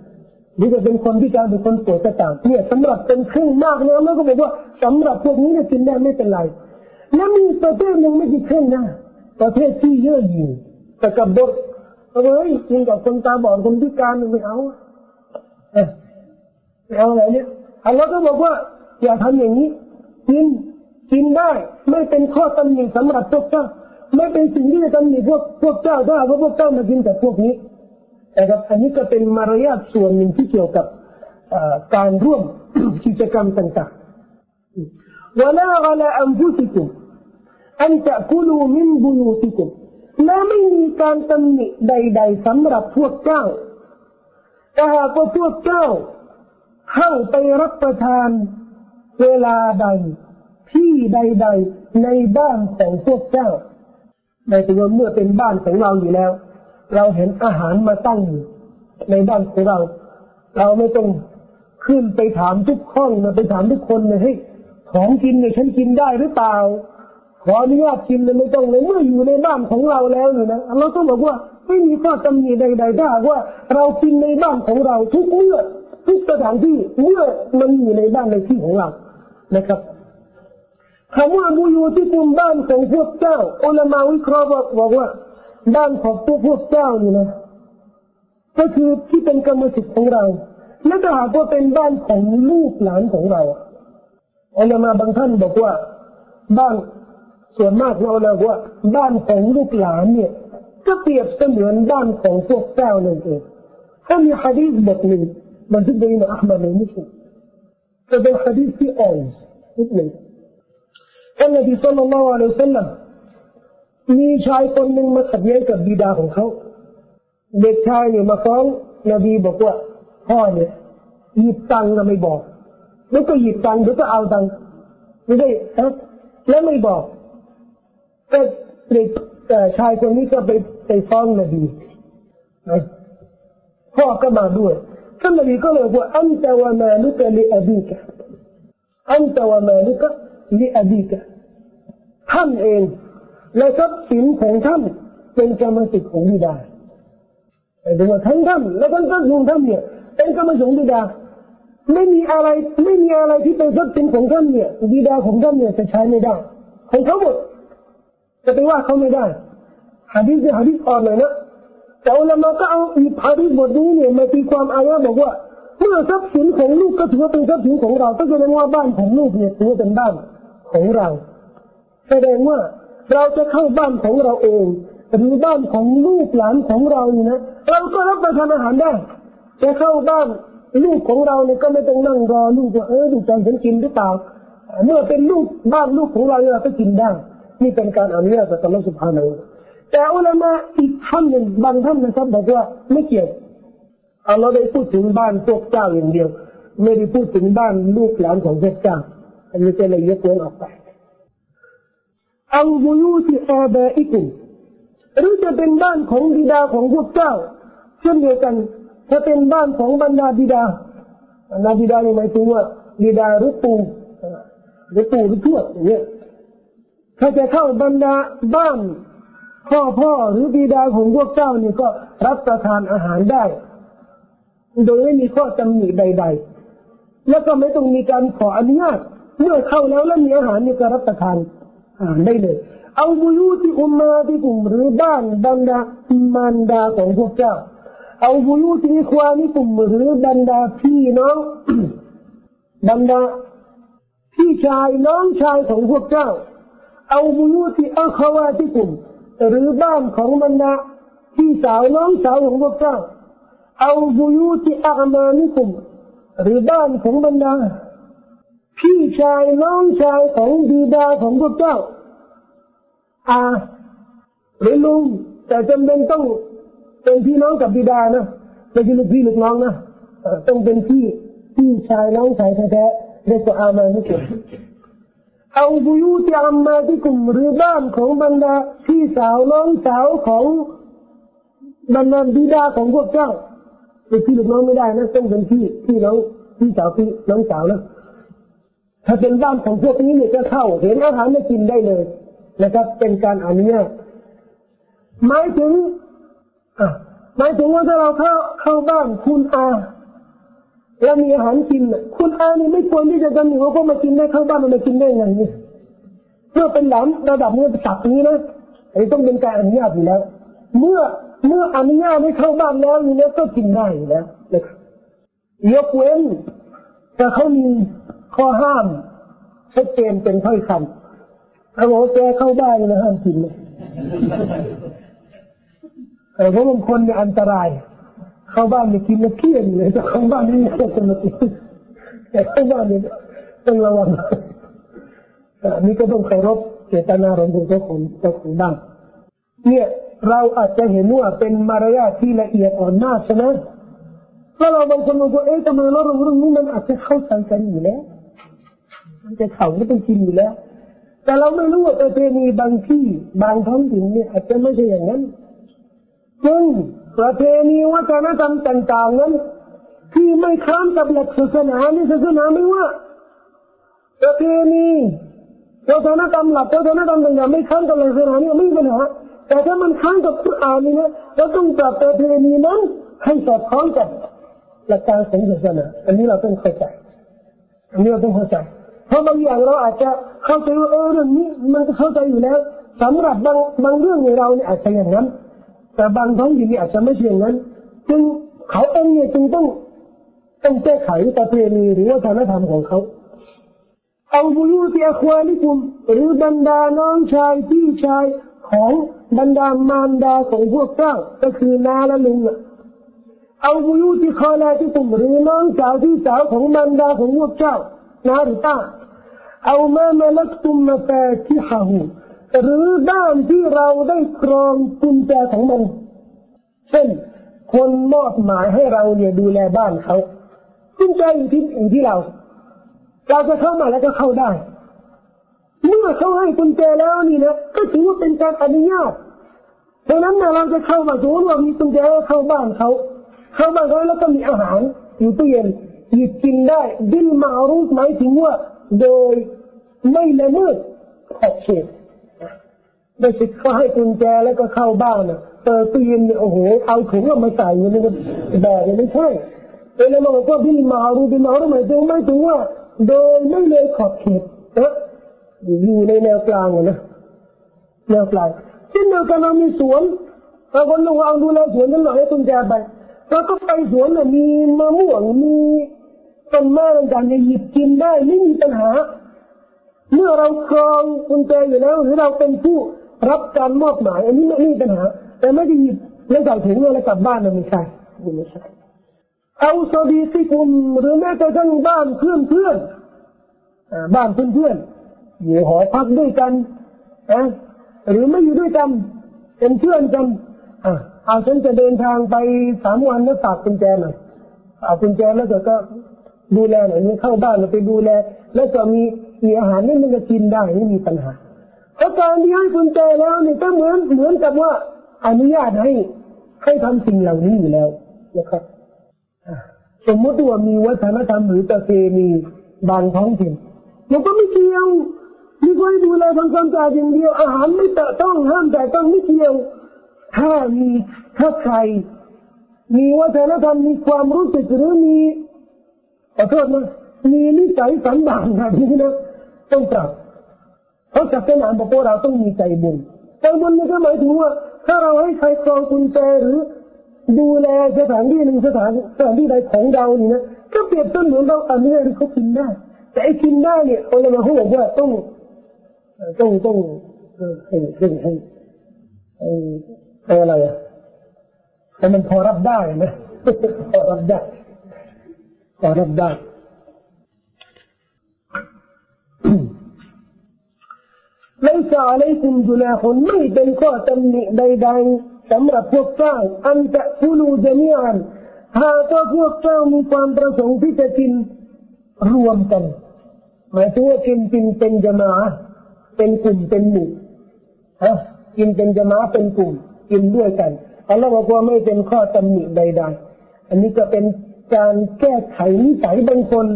หรือจะเป็นคนที่จะเป็นคนป่วยก็ตามเนี่ยสำหรับเป็นครึ่งมากนะแล้วก็บอกว่าสำหรับพวกนี้เนี่ยกินได้ไม่เป็นไรแล้วมีประเทศหนึ่งไม่กี่ครึ่งนะประเทศที่เยอะอยู่แต่กับบทเฮ้ยกินกับคนตาบอดคนพิการไม่เอาไม่เอาอะไรเนี่ยอัลลอฮ์ก็บอกว่าอย่าทำอย่างนี้กินกินได้ ไม่เป็นข้อตำหนิสำหรับพวกเจ้าไม่เป็นสิ่งที่จะตำหนิพวกพวกเจ้าได้เพราะพวกเจ้ามากินแต่พวกนี้ แต่ครับอันนี้ก็เป็นมารยาทส่วนหนึ่งที่เกี่ยวกับการร่วมกิจกรรมต่างๆ ولا على أنفسكم อันจะกุลูมินบุยูติกุมและไม่มีการตำหนิใด ๆสำหรับพวกเจ้า ถ้าหากว่าพวกเจ้าเข้าไปรับประทานเวลาใด ที่ใด ๆ ในบ้านของพวกเจ้าในตัวเมื่อเป็นบ้านของเราอยู่แล้ว เราเห็นอาหารมาตั้งอยู่ในบ้านของเรา เราไม่ต้องขึ้นไปถามทุกห้องนะไปถามทุกคนเลยให้ของกินเนี่ยฉันกินได้หรือเปล่า ขออนุญาตกินเลยไม่ต้องเลยเมื่ออยู่ในบ้านของเราแล้วเนี่ยนะเราต้องบอกว่าไม่มีข้อตำหนิใดๆถ้ว่า เรากินในบ้านของเราทุกเมื่อทุกสถานที่เมื่อมันอยู่ในบ้านในที่ของเรานะครับคำว่าบุยูที่คุมบ้านของพวกเจ้าอุลามาวิเคราะห์บอกว่า บ้านของพวกพวกเจ้านี่นะก็คือที่เป็นกรรมสิทธิ์ของเราและถ้าหากว่าเป็นบ้านของลูกหลานของเราอุลมาบางท่านบอกว่า บ้านส่วนมากเราแล้วว่า บ้านของลูกหลานเนี่ย ก็เปรียบเสมือนบ้านของพวกเจ้านั่นเองถ้ามีฮะดีษบทหนึ่งมันจะเป็นอัลมัดในมุสลิมจะเป็นฮะดีษที่อ่อนนิดหนึ่งท่านนบีสุลต่านละอัลลอฮฺสัลลัม มีชายคนหนึ่งมาขัดแย้งกับบิดาของเขา เด็กชายเนี่ยมาฟ้องนบีบอกว่าพ่อเนี่ยหยิบตังค์ไม่บอก แล้วก็หยิบตังค์แล้วก็เอาตังค์ไม่ได้แล้วไม่บอกก็เด็กชายคนนี้ก็ไปไปฟ้องนบีพ่อก็มาด้วยท่านนบีก็เลยว่าอันตะวะมาลุกะลิอบีกะอันตะวะมาลุกะลิอบีกะท่านเอง และทรัพย์สินของท่านเป็นกรรมสิทธิ์ของบิดาไอ้ตัวทั้งท่านและทั้งท่านของท่านเนี่ยเป็นกรรมสิทธิ์ของบิดา ไม่มีอะไรไม่มีอะไรที่เป็นทรัพย์สินของท่านเนี่ยบิดาของท่านเนี่ยจะใช้ไม่ได้ของเขาหมดจะไปว่าเขาไม่ได้ฮะดีษฮะดีษอ่อนเลยนะแต่อุลามะก็เอาอีฮะดีษบทนี้เนี่ยมาตีความอายะบอกว่าเมื่อทรัพย์สินของลูกก็ถือว่าเป็นทรัพย์สินของเราก็แสดงว่าบ้านของลูกเนี่ยถือว่าเป็นบ้านของเรา แสดงว่า เราจะเข้าบ้านของเราเองหรือบ้านของลูกหลานของเราเนี่ยนะเราก็รับประทานอาหารได้จะเข้าบ้านลูกของเราเนี่ยก็ไม่ต้องนั่งรอลูกว่าเออลูกจะฉันกินหรือเปล่าเมื่อเป็นลูกบ้านลูกของเราเราก็กินได้นี่เป็นการอนุญาตจากอัลลอฮฺสุบฮานาอูแต่อุลามะอีกท่านหนึ่งบางท่านนะครับบอกว่าไม่เกี่ยวอัลลอฮฺได้พูดถึงบ้านพวกเจ้าอย่างเดียว ไม่ได้พูดถึงบ้านลูกหลานของพวกเจ้าอันนี้จะเลยยกเว้นออกไป อัลบุยูติอาบาอิกุมหรือจะเป็นบ้านของบิดาของพวกเจ้าเช่นเดียวกันถ้าเป็นบ้านของบรรดาบิดาบรรดาบิดาหมายถึงว่าบิดาหรือปู่หรือปู่หรือทวดอย่างเงี้ยถ้าจะเข้าบรรดาบ้านพ่อพ่อหรือบิดาของพวกเจ้านี่ก็รับประทานอาหารได้ โดยไม่มีข้อจำหนิใด ๆ แล้วก็ไม่ต้องมีการขออนุญาตเมื่อเข้าแล้วแล้วมีอาหารนี่ก็รับประทาน อาหารได้เลยเอาบุยุที่อุมมาที่กลุ่มหรือบ้านบรรดามารดาของพวกเจ้าเอาบุยุที่ควานิกลุ่มหรือบรรดาพี่น้องบรรดาพี่ชายน้องชายของพวกเจ้า เอาบุยุที่อัคาวาที่กลุ่มหรือบ้านของบรรดาพี่สาวน้องสาวของพวกเจ้า เอาบุยุที่อามานิกุมหรือบ้านของบรรดา พี่ชายน้องชายของบิดาของพวกเจ้าอาหรือลุงแต่จำเป็นต้องเป็นพี่น้องกับบิดานะไม่ใช่ลูกพี่ลูกน้องนะต้องเป็นพี่พี่ชายน้องชายแท้ๆเรียกว่าอามานิกุมเอาบุยุที่อัมมาที่กลุ่มหรือบ้านของบรรดาพี่สาวน้องสาวของบรรดาบิดาของพวกเจ้าเป็นพี่ลูกน้องไม่ได้นะต้องเป็นพี่พี่น้องพี่สาวพี่น้องสาวนะ ถ้าเป็นบ้านของพวกนี้เนี่ยจะเข้าเห็นอาหารไม่กินได้เลยนะครับ เป็นการอนุญาตหมายถึงอะหมายถึงว่าถ้าเราเข้าเข้าบ้านคุณอาแล้วมีอาหารกินคุณอานี่ไม่ควรที่จะจำหนิว่าพวกมากินได้เข้าบ้านมันมากินได้ยังไงเนี่ยเพื่อเป็นหลานระดับเมื่อสับนี้นะอันนี้ต้องเป็นการอนุญาตอยู่แล้ว เมื่อเมื่ออนุญาตให้เข้าบ้านแล้วนี่นะก็กินได้แล้วยกเว้นแต่เขามี ข้อห้ามชัดเจนเป็นถ้อยคำเขาบอกแกเข้าบ้านนะห้ามกินเลยเพราะบางคนเนี่ยอันตราย เข้าบ้านเนี่ยกินแล้วเครียดเลยจะเข้าบ้านนี่ก็จะมาแต่เข้าบ้านเนี่ยต้องระวังอันนี้ก็ต้องเคารพเจตนาของเจ้าของเจ้าของบ้านเนี่ยเราอาจจะเห็นว่าเป็นมารยาทที่ละเอียดอ่อนมากใช่ไหมก็เราบางคนบอกว่าเอ๊ะทำไมเราเรื่องนี้มันอาจจะเข้าใจกันอยู่แล้ว มันจะเขาไม่ต้องกินอยู่แล้ว แต่เราไม่รู้ว่าประเพณีบางที่บางท้องถิ่นเนี่ยอาจจะไม่ใช่อย่างนั้นซึ่งประเพณีวัฒนธรรมต่าง ๆ นั้น ที่ไม่ค้านกับหลักศาสนาในศาสนาไม่ว่าประเพณีวัฒนธรรมหลักวัฒนธรรมต่างๆไม่ค้านกับหลักศาสนาเนี่ยไม่มีปัญหาแต่ถ้ามันค้านกับคุรานนี่นะเราต้องปรับประเพณีนั้นให้สอดคล้องกับหลักการของศาสนาอันนี้เราต้องเข้าใจอันนี้เราต้องเข้าใจ เพราะบางอย่างเราอาจจะเข้าใจว่าเออเรื่องนี้มันก็เข้าใจอยู่แล้วสำหรับบางบางเรื่องในเราเนี่ยอาจจะอย่างนั้น แต่บางท้องถิ่นอาจจะไม่ใช่อย่างนั้นจึงเขาเองเนี่ยจึงต้องต้องแก้ไขประเพณีหรือวัฒนธรรมของเขาเอาบุญที่อควานิคุมหรือบรรดาน้องชายพี่ชายของบรรดามารดาของพวกเจ้าก็คือนาและลุงเอาบุญที่คอลาที่ตุมหรือน้องสาวพี่สาวของบรรดาของพวกเจ้านาหรือป้า เอามามาลักตุมมาแฟที่หาหูหรือด้านที่เราได้ครองกุญแจของมันเช่น คนมอบหมายให้เราเนี่ยดูแลบ้านเขากุญแจอยู่ที่อยู่ที่เรา เราจะเข้ามาแล้วก็เข้าได้ เมื่อเขาให้กุญแจแล้วนี่นะก็ถือว่าเป็นการอนุญาตดังนั้นเราจะเข้ามาสมมติว่ามีกุญแจเข้าบ้านเขาเข้าบ้านเขาแล้วก็มีอาหารอยู่ตู้เย็นหยิบกินได้บินมารูปหมายถึงว่า โดยไม่ละเมิดขอบเขตได้สิเขาให้กุญแจแล้วก็เข้าบ้านอะเปิดตู้เย็นโอ้โหเอาถุงมาใส่เงี้ยแบบนี้ไม่ใช่เวลาเราบอกว่าบินมารูบินมารูหมายถึงไม่ถึงว่าโดยไม่เลยขอบเขตนะอยู่ในแนวกลางนะแนวกลางเช่นเดียวกันเรามีสวนเราคนระวังดูแลสวนนั่นหน่อยให้กุญแจไปเราก็ไปสวนน่ะมีมะม่วงมี ต้นไม้ต่างๆหยิบกินได้ไม่มีปัญหา เมื่อเราครองกุญแจอยู่แล้ว หรือเราเป็นผู้รับการมอบหมาย อันนี้ไม่มีปัญหา แต่ไม่ได้หยิบแล้วใส่ถุงแล้วกลับบ้านมันไม่ใช่ไม่ใช่เอาสดีที่คุมหรือแม้แต่ทั้งบ้านเพื่อนเพื่อนบ้านเพื่อนเพื่อนอยู่หอพักด้วยกันนะหรือไม่อยู่ด้วยกันเป็นเพื่อนกันอ่าเอาฉันจะเดินทางไปสามวันแล้วฝากกุญแจหน่อยเอากุญแจแล้วก็ ดูแลหน่อยนี่เข้าบ้านเราไปดูแล แล้วก็มีมีอาหารนี่มันจะกินได้ไม่มีปัญหาเพราะการที่ให้กุญแจแล้วนี่ก็เหมือนเหมือนกับว่าอนุญาตให้ให้ทำสิ่งเหล่านี้อยู่แล้วนะครับสมมติว่ามีวัฒนธรรมหรือประเพณีบางท้องถิ่นมันก็ไม่เกี่ยวมีคนดูแลทำความสะอาดอย่างเดียวอาหารไม่แตะต้องห้ามแต่ต้องไม่เกี่ยว ถ้ามีถ้าใครมีวัฒนธรรมมีความรู้สึกหรือมี ขอโทษนะมีนิสัยสันดานแบบนี้นะต้องปรับเพราะศาสนาบอกว่าเราต้องมีใจบุญใจบุญนี่ก็หมายถึงว่า ถ้าเราให้ใครครองกุญแจหรือ ดูแลสถานที่หนึ่งสถานสถานที่ใดของเรานี่นะก็เปรียบเสมือนเราอันนี้เขากินได้แต่ไอ้กินได้เนี่ยเอาจะมาเขาบอกว่าต้องต้องต้องให้ให้ให้ให้อะไรอะแต่มันพอรับได้นะพอรับได้ พอรับได้ไม่สาเลยคุณจุลาคนไม่เป็นข้อตำหนิใดๆสำหรับพวกเจ้าอันจะพูลูจะมีอันหากว่าพวกเจ้ามีความประสงค์ที่จะกินรวมกันหมายถึงว่ากินกินเป็นจมาเป็นกลุ่มเป็นหมู่ฮะกินเป็นจมาเป็นกลุ่ม กินด้วยกันอัลลอฮ์บอกว่าไม่เป็นข้อตำหนิใด ๆ อันนี้ก็เป็น การแก้ไขนิสัยบางคน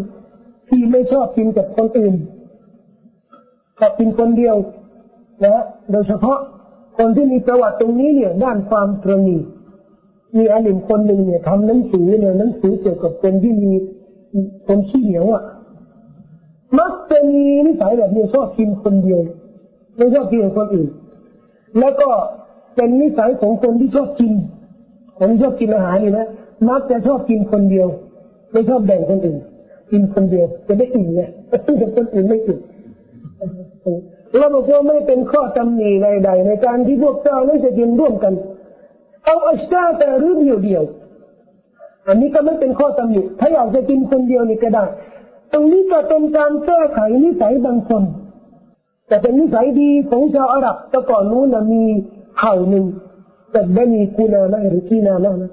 ที่ไม่ชอบกินกับคนอื่นชอบกินคนเดียวนะโดยเฉพาะคนที่มีประวัติตรงนี้เนี่ยด้านความตรณีมีอาลิมคนหนึ่งเนี่ยทำหนังสือเนี่ยหนังสือเกี่ยวกับคนที่มีคนขี้เหนียวอะมักจะมีนิสัยแบบนี้ชอบกินคนเดียวไม่ชอบกินกับคนอื่น แล้วก็เป็นนิสัยของคนที่ชอบกินคนชอบกินอาหารนี่นะ มักจะชอบกินคนเดียว ไม่ชอบแบ่งคนอื่น กินคนเดียว จะได้อิ่มเนี่ยตู้กับคนอื่นไม่อิ่มเราบอกว่าไม่เป็นข้อตำหนิใดๆในการที่พวกเจ้านั้นจะกินร่วมกัน เอาอัชตาแต่รื้อเดียวเดียว อันนี้ก็ไม่เป็นข้อตำหนิถ้าอยากจะกินคนเดียวนี่ก็ได้ ตรงนี้ก็เป็นการแก้ไขนิสัยบางคน แต่เป็นนิสัยดีของชาวอาหรับแต่ก่อนนู้นมีเผ่าหนึ่งแต่ไม่มีกูนานะหรือกีนานะนะ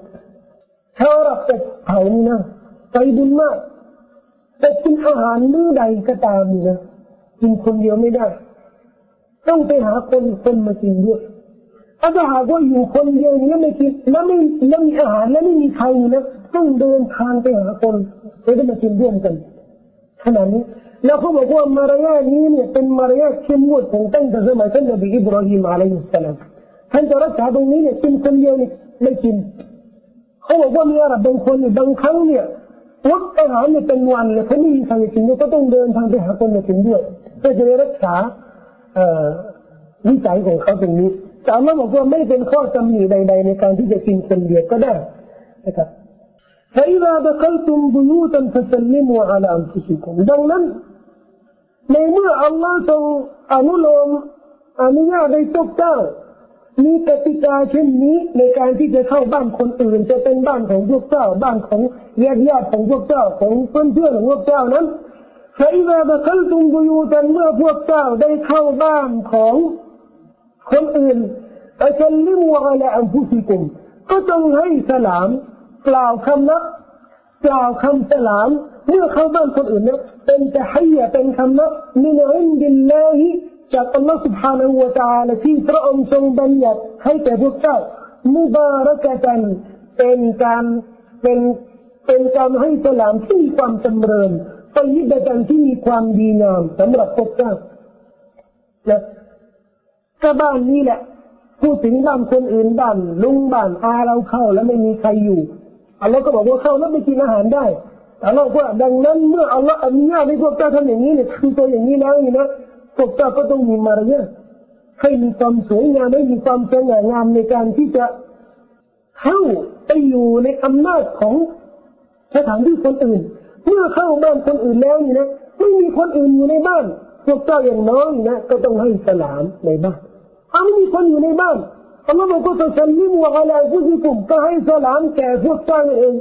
ชาวรับแต่เผานี่นะใจบุญมากแต่กินอาหารมื้อใดก็ตามนี่นะกินคนเดียวไม่ได้ ต้องไปหาคนคนมากินด้วยถ้าหากว่าอยู่คนเดียวนี้ไม่กินแล้วไม่แล้วมีอาหารแล้วไม่มีใครนะต้องเดินทางไปหาคนเพื่อมากินร่วมกันขนาดนี้แล้วเขาบอกว่ามารยาทนี้เนี่ยเป็นมารยาทเข้มงวดของตั้งแต่สมัยท่านนบีอิบราฮิมอะลัยฮิสสลามท่านจะรักษาตรงนี้เนี่ยเป็นคนเดียวนี่ไม่กิน เขาบอกว่ามีอาหรับบางคนเนี่ยบางครั้งเนี่ยวัดอาหารเนี่ยเป็นวันเลยเขาไม่มีใครกินก็ต้องเดินทางไปหาคนมากินด้วยเพื่อจะได้รักษาวิสัยของเขาตรงนี้แต่อัลลอฮ์บอกว่าไม่เป็นข้อจำหนิใดๆในการที่จะกินคนเดียวก็ได้นะครับ فإذا دخلتم بيوتا فسلموا على أنفسكم ดังนั้นในเมื่ออัลลอฮ์ทรงอนุโลมอนุญาตให้ทุกเจ้า มีกติกาเช่นนี้ในการที่จะเข้าบ้านคนอื่น จะเป็นบ้านของพวกเจ้า บ้านของญาติญาติของพวกเจ้าของเพื่อนเพื่อนของพวกเจ้านั้นใช้เวลาขั้นตุงบุยูจันเมื่อพวกเจ้าได้เข้าบ้านของคนอื่นอัชลิมวะละอัมพุสิกุมก็ต้องให้สลามกล่าวคำนักกล่าวคำสลามเมื่อเข้าบ้านคนอื่นนะเป็นจะให้เป็นคำนักมินอินดิลลาฮิ จากอัลลอฮฺ سبحانه และ تعالى ที่พระองค์ทรงบัญญัติให้แก่พวกเจ้ามุบารักตันเป็นการเป็นเป็นการให้สลามที่มีความจำเริญไปยิบดันที่มีความดีงามสำหรับพวกเจ้านะก็บ้านนี้แหละพูดถึงบ้านคนอื่นบ้านลุงบ้านอาเราเข้าแล้วไม่มีใครอยู่อัลลอฮ์ก็บอกว่าเข้าแล้วไม่กินอาหารได้อัลลอฮ์ว่าดังนั้นเมื่ออัลลอฮ์อนุญาตให้พวกเจ้าทำอย่างนี้เนี่ยคือตัวอย่างนี้แล้วนี่นะ พวกเจ้าก็ต้องมีมารยาทให้มีความสวยงามให้มีความสง่างามในการที่จะเข้าไปอยู่ในอำนาจของสถานที่คนอื่น เมื่อเข้าบ้านคนอื่นแล้วนี่นะไม่มีคนอื่นอยู่ในบ้านพวกเจ้าอย่างน้อยนะก็ต้องให้สลามในบ้านถ้าไม่มีคนอยู่ในบ้านอัลลอฮ์บอกว่าสัลลิมวะอะลาฟุซิกุมก็ให้สลามแก่พวกเจ้าเอง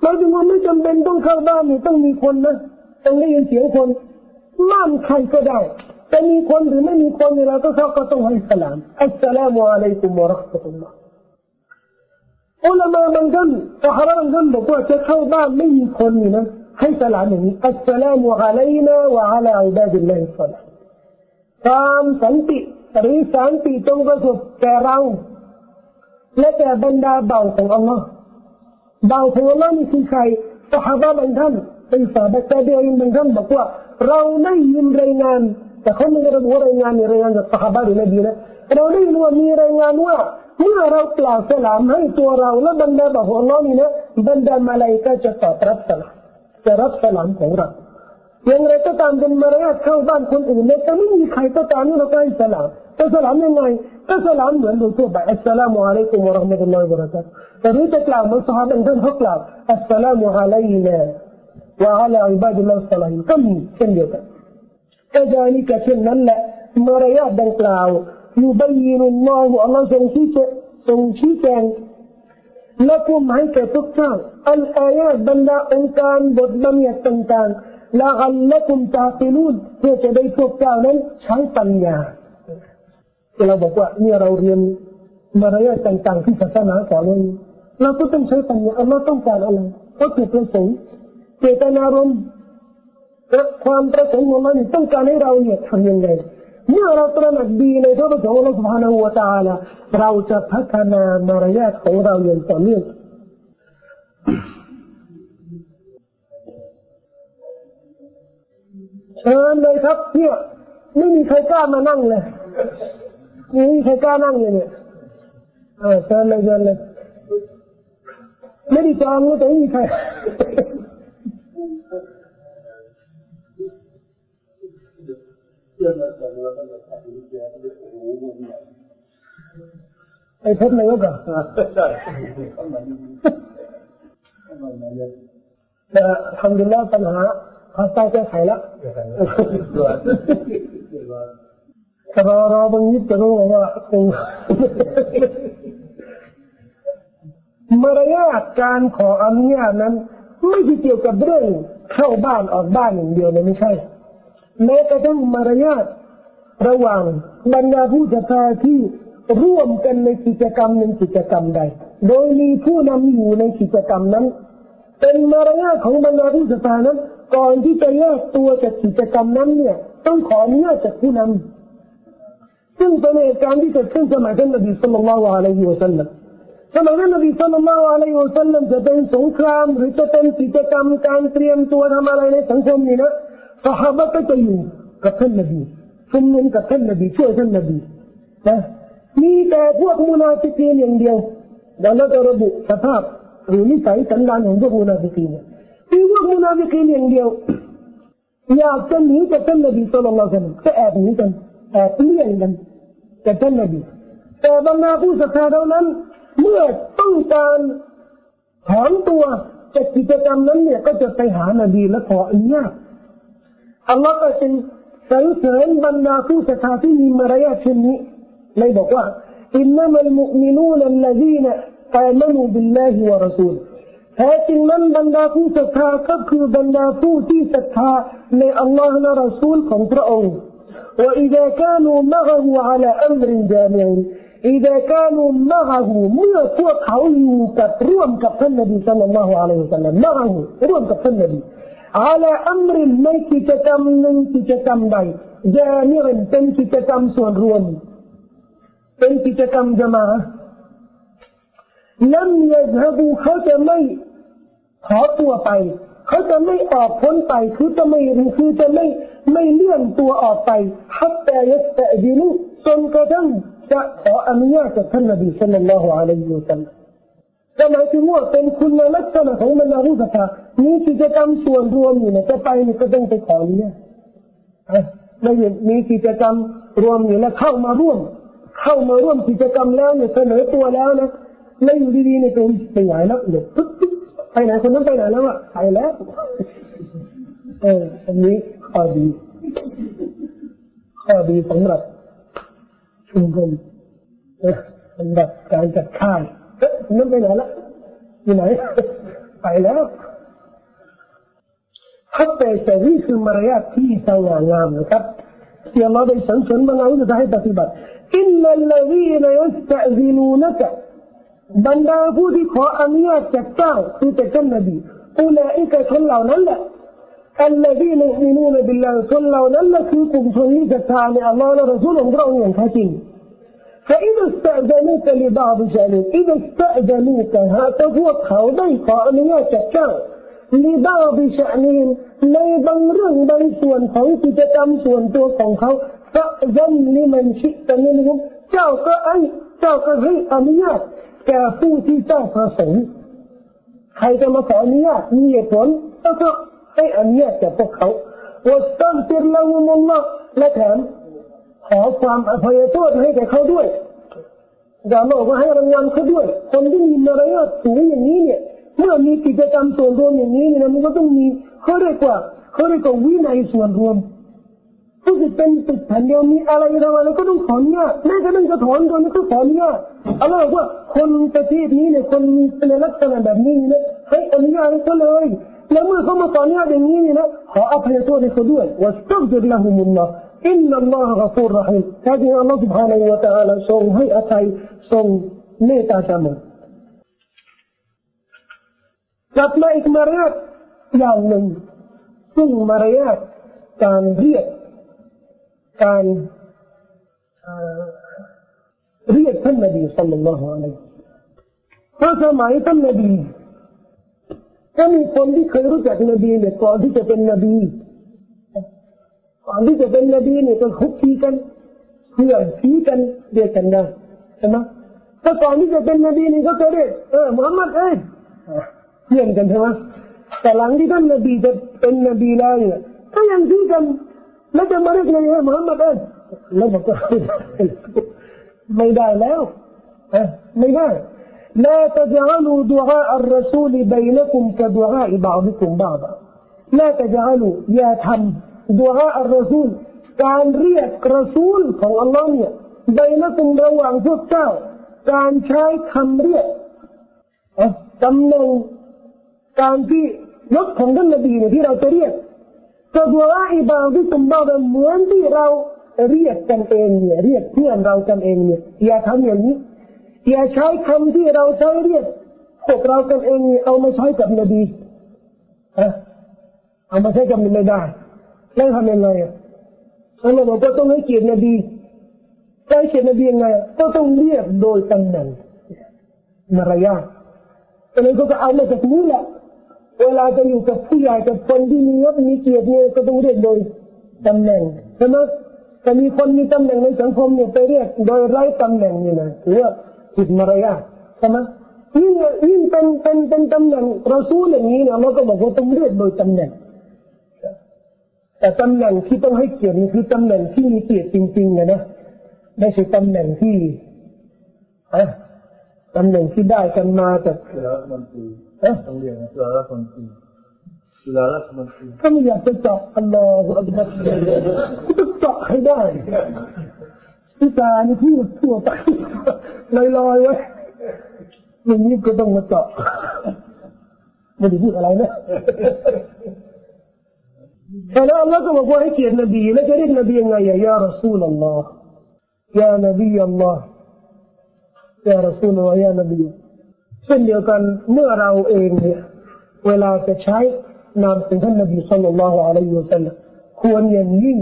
หมายถึงว่าไม่จำเป็นต้องเข้าบ้านนี่ต้องมีคนนะต้องได้ยินเสียงคนบ้านใครก็ได้ จะมีคนหรือไม่มีคนเราก็เขาก็ต้องให้สลามอัสสลามุอะลัยกุมวะราะห์มะตุลลอฮ์อุลามะบางท่านสหาบางท่านบอกว่าจะเข้าบ้านไม่มีคนนี่นะให้สลามอย่างนี้อัสสลามุอะลัยนาวะอะลาอิบาดิลลาฮิสซาลิห์ความสันติหรือสันติจงประสบแก่เราและแก่บรรดาเบาของอัลลอฮ์เบาของอัลลอฮ์นี่คือใครสหายบางท่านเป็นสาบะตาเดียนบางท่านบอกว่าเราได้ยินรายงาน แต่เขาไม่ได้ระบุรายงานในรายงานจากสหายหรือนบีนะเราได้ยินว่ามีรายงานว่าเมื่อเราก อาจารย์ก็เป็นมารยาทเข้าบ้านคนอื่นเนี่ยแต่ไม่มีใครก็ตามนี่เราก็ให้สลามแต่สลามยังไงก็สลามเหมือนโดยทั่วไปอัสสลามุอะลัยกุมวะราะห์มะตุลลอฮิวะบเราะกาตุฮ์แต่รู้จะกล่าวเหมือนสหายท่านเขากล่าวอัสสลามุอะลัยนาวะอะลาอิบาดิลลาฮิสซาลิฮีนก็มีเช่นเดียวกันก็จะนี่ก็เช่นนั้นแหละมารยาทดังกล่าวيبين اللهอัลลอฮ์ทรงชี้แจงทรงชี้แจงและผู้หมายแก่ทุกท่านالآياتบรรดาองค์การบทบัญญัติต่างๆلعلكم تعقلونเพื่อจะได้พวกเจ้านั้นใช้ปัญญาเราบอกว่าเนี่ยเราเรียนมารยาทต่างๆที่ศาสนาสอนเราก็ต้องใช้ปัญญาเราต้องการอะไรก็ถูกประสงค์เจตนารมณ์ ความประสงค์ของเราเนี่ยต้องการให้เราเนี่ยทำยังไงเมื่อเราตระหนักดีในพระประสงค์ของเราสุภาณหัวตาละเราจะพัฒนามารยาทของเราอย่างต่อเนื่องเชิญเลยครับเนี่ยไม่มีใครกล้ามานั่งเลยไม่มีใครกล้านั่งเลยเนี่ยเออเชิญเลยเชิญเลยไม่ได้จองมาตัวนี้ใคร เลยแต่ไม่มีใครไอ้เพชรนายกอะแต่ทำดีแล้วปัญหาภาษาแก้ไขแล้วแต่เราเราบางยิบจะรู้ว่าคงมารยาทการขออนุญาตนั้น ไม่ใช่เกี่ยวกับเรื่องเข้าบ้านออกบ้านอย่างเดียวเลยไม่ใช่ แม้กระทั่งมารยาทระหว่างบรรดาผู้ศรัทธาที่ร่วมกันในกิจกรรมหนึ่งกิจกรรมใด โดยมีผู้นำอยู่ในกิจกรรมนั้น เป็นมารยาทของบรรดาผู้ศรัทธานั้น ก่อนที่จะแยกตัวจากกิจกรรมนั้นเนี่ย ต้องขออนุญาตจากผู้นำซึ่งเป็นเหตุการณ์ที่เกิดขึ้นสมัยท่านนบีสุลต่านละอะลัยฮิวะสัลลัมสมัยนั้นนบี صلى الله عليه وسلمจะเป็นสงครามหรือจะเป็นกิจกรรมการเตรียมตัวทำอะไรในสังคมนี่นะ สหายก็จะอยู่กับท่านนบีชุมนุมกับท่านนบีช่วยท่านนบีนะมีแต่พวกมุนาฟิกีนอย่างเดียวดังนั้นจะระบุสภาพหรือนิสัยสันดานของพวกมุนาฟิกีนเนี่ยมีพวกมุนาฟิกีนอย่างเดียวอยากจะหนีจากท่านนบี صلى اللهก็แอบหนีกันแอบเลี่ยงกันจากท่านนบีแต่บรรดาผู้ศรัทธาเท่านั้น เมื่อต้องการถอนตัวจากกิจกรรมนั้นเนี่ยก็จะไปหานบีและขออนุญาต อัลลอฮ์ก็จึงสรรเสริญบรรดาผู้ศรัทธาที่มีมารยาทเช่นนี้เลยบอกว่าอินนัมัลมุมินูนัลลซีนอามานูบิลลาฮิวะรอซูลแท้จริงนั้นบรรดาผู้ศรัทธาก็คือบรรดาผู้ที่ศรัทธาในอัลลอฮ์และรอซูลของพระองค์ وإذا كانوا معه على أمر جامع إذا كانوا معه เมื่อพวกเขาอยู่กับร่วมกับท่านนบีสัลลัลลอฮุอะลัยฮิวะสัลลัม معه ร่วมกับท่านนบี على أمر ในกิจกรรมหนึ่งกิจกรรมใดจามิรเป็นกิจกรรมส่วนรวมเป็นกิจกรรมจะมาลัมยซฮบูเขาจะไม่ขอตัวไป เขาจะไม่ออกพ้นไป คือจะไม่คือจะไม่ไม่เลื่อนตัวออกไปฮัตแต่ยัตแต่ดินุจนกระทั่งจะขออนุญาตจากท่านนบีสุลต่านละฮ์อะลัยฮิวะสัลลัม จะหมายถึงว่าเป็นคุณลักษณะของบรรดาผู้ศรัทธามีกิจกรรมส่วนรวมอยู่เนี่ยจะไปนี่ก็ต้องไปขออนุญาตไม่มีกิจกรรมรวมอยู่แล้วเข้ามาร่วม เข้ามาร่วมกิจกรรมแล้วเนี่ยเสนอตัวแล้วนะไม่อยู่ดีๆในตัวไปไหนแล้วเดี๋ยปึ๊บไปไหนคนนั้นไปไหนแล้วอะไปแล้วเอออันนี้ข้อดีข้อดีสำหรับชุมชนสำหรับการจัดค่าย من بين هلا؟ من علاج طيب، حتى يستغيث المريات فيه سوى نعم كتب يا الله ده يسنسن من أعوذ تحت تسيبات إلا الذين يستأذنونك بندا دي خو أميات تكتاو في تكنبي أولئك صلوا نلا. الذين يؤمنون بالله صلوا نلا فيكم صليك تاني الله ورسوله قرأوا ينكتين فإذا استأذنوك لبعض شأنك إذا استأذنوك هذا พวกเขาได้ขออนุญาตจากเจ้า لبعض شأنهم ในบางเรื่องบางส่วนของกิจกรรมส่วนตัวของเขาฟะยันลิมันชิตมินฮุมเจ้าก็ไอเจ้าก็ให้อนุญาตแก่ผู้ที่เจ้าประสงค์ใครจะมาขออนุญาตมีเหตุผลก็ให้อนุญาตแก่พวกเขาวัสตันติรละมุลลอฮ์และแถม ขอความอภัยโทษให้แก่เขาด้วยอย่าบอกว่าให้รางวัลเขาด้วย คนที่มีมารยาทสูงอย่างนี้เนี่ย เมื่อมีกิจกรรมส่วนรวมอย่างนี้เนี่ยมันก็ต้องมีเขาเรียกว่าเขาเรียกว่าวินัยส่วนรวมก็จะเป็นตึกแผ่นเดียวมีอะไรทำอะไรก็ต้องขอนุญาแม้กระทั่งจะถอนตัวนี้ก็ขอนุญาเอาล่ะว่าคนประเทศนี้เนี่ยคนมีเป็นลักษณะแบบนี้เนะให้อนุญาตเขาเลยแล้วเมื่อเขามาขอนุญาตอย่างนี้เนี่ยนะขออภัยโทษให้เขาด้วยว่าสักจะละหุมุลลอฮ์ อินนัลลอฮะกฟูรรหิมแท้จริงอัลลอฮ์ سبحانه และ تعالى ทรงให้อภัยทรงเมตตาเสมอกลับมาอีกมารยาทอย่างหนึ่งซึ่งมารยาทการเรียกการเรียกท่านนบีสัลลัลลอฮุอะลัยฮิเพราะสมัยท่านนบีก็มีคนที่เคยรู้จักนบีเนี่ยก่อนที่จะเป็นนบี ก่อนที่จะเป็นนบีเนี่ยก็คุกคีกันเพื่อนพีกันเรียกกันได้ใช่ไหมถ้าก่อนที่จะเป็นนบีนี่ก็จะเรียกเออมุฮัมมัดเอ้ยเพื่อนกันใช่ไหมแต่หลังที่ท่านนบีจะเป็นนบีแล้วเนี่ยก็ยังพีกันแล้วจะมาเรียกนายมุฮัมมัดเอ้ยแล้วบอกว่าไม่ได้แล้วไม่ได้ لا تجعلوا دعاء الرسول بينكم كدعاء بعضكم بعضا لا تجعلوا يا ดุอาอัรซูลการเรียกกระซูลของอัลลอฮ์เนี่ยใบนักุมระหว่างพวกเจ้า การใช้คำเรียกตำแหน่งการที่ยศของท่านนบีเนี่ยที่เราจะเรียกจะดุอาอิบาที่ตุมบาเหมือนที่เราเรียกกันเองเนี่ยเรียกเพื่อนเรากันเองเนี่ยอย่าทำอย่างนี้อย่าใช้คำที่เราใช้เรียกพวกเรากันเองเอามาใช้กับนบีเอามาใช้กับนบีไได้ แล้วทำยังไงอะเราบอกว่าต้องให้เกียรตินบีใช้เกียรตินบียังไงก็ต้องเรียกโดยตำแหน่งมารยาทอันนี้ก็เอามาจากนี้แหละเวลาจะอยู่กับผู้ใหญ่กับคนที่มียศมีเกียรติเนี่ยก็ต้องเรียกโดยตำแหน่งใช่ไหมแต่มีคนมีตำแหน่งในสังคมเนี่ยไปเรียกโดยไร้ตำแหน่งนี่นะถือว่าผิดมารยาทใช่ไหมยิ่งยิ่งเป็นเป็นเป็นตำแหน่งเราสู้อย่างนี้เนี่ยเราก็บอกว่าต้องเรียกโดยตำแหน่ง แต่ตำแหน่งที่ต้องให้เกียรติคือตำแหน่งที่มีเกียรติจริงๆนะนะไม่ใช่ตำแหน่งที่อะตำแหน่งที่ได้กันมาจาก
รัฐมนตรีต้องเรียนรัฐมนตรีรัฐมนตรี
ถ้าไม่อยากจะเจาะอัลลอฮฺอัลลอฮฺก็เจาะให้ได้ที่ตานี่พูดทั่วไปลอยลอยไว้อย่างนี้ก็ต้องมาเจาะไม่ได้พูดอะไรนะ แต่แล้วอัลลอฮ์ก็บอกว่าให้เกียรตินบีแล้วจะเรียกนบียังไงยารอซูลอัลลอฮ์ยานบีอัลลอฮ์ยารอซูลอัลลอฮ์ยานบีเช่นเดียวกันเมื่อเราเองเนี่ยเวลาจะใช้นามเป็นท่านนบีสุลต่านละฮ์อะลัยฮิวะสัลลัมควรอย่างยิ่ง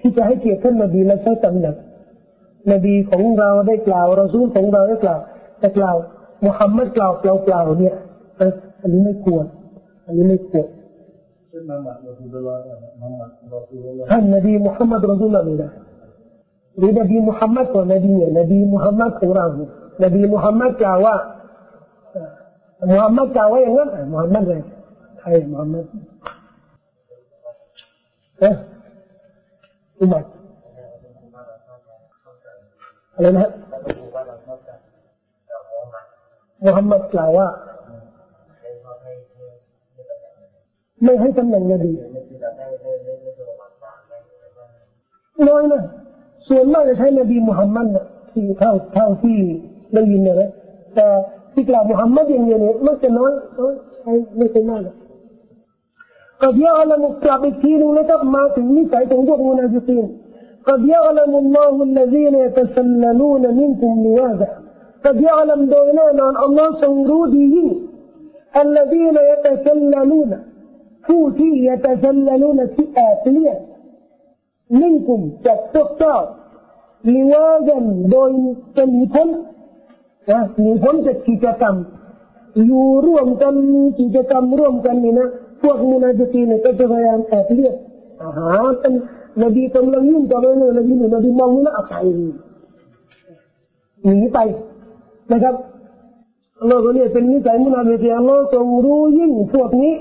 ที่จะให้เกียรติท่านนบีและใช้ตำแหน่งนบีของเราได้กล่าวรอซูลของเราได้กล่าวแต่กล่าวมุฮัมมัดกล่าวเปล่าๆเนี่ยอันนี้ไม่ควรอันนี้ไม่ควร ท่านนบีมุฮัมมัดรอซูลละนี่หรือนบีมุฮัมมัดตัวนบีเนี่ยนบีมุฮัมมัดของเรานบีมุฮัมมัดกล่าวว่ามุฮัมมัดกล่าวว่าอย่างนั้นมุฮัมมัดเลยใครมุฮัมมัดเอ๊ะอุมัดอะไรนะมุฮัมมัดกล่าวว่า ไม่ให้ตำแหน่งนบีน้อยนะส่วนมากจะใช้นบีมุฮัมมัดนะที่เท่าเท่าที่ได้ยินนะแต่ที่กล่าวมุฮัมมัดอย่างเดียวเนี่ยมันจะน้อยใช้ไม่ใช่มาก قد يعلم กลับอีกทีนึงนะครับมาถึงนิสัยของพวกมุนาฟิกีน قد يعلم الله الذين يتسللون منكم لواذا قد يعلم دوننا أن الله سنرودي الذين يتسللون ผู้ที่จะตะซัลลัลูนที่แอบเลียดนิ่งกลุ่มจากพวกเจ้าลิวาดันโดยจะหนีพ้นนะหนีพ้นจากกิจกรรม อยู่ร่วมกันมีกิจกรรมร่วมกันนี่นะพวกมุนาจิตีเนี่ยก็จะพยายามแอบเลียดอาหารเป็นนบีกำลังยุ่งกับเรื่องนบีหนูนบีมองนี่ละอักรหนีไปนะครับเราก็เนี่ยเป็นนิสัยมุนาจิตีเราทรงรู้ยิ่งพวกนี้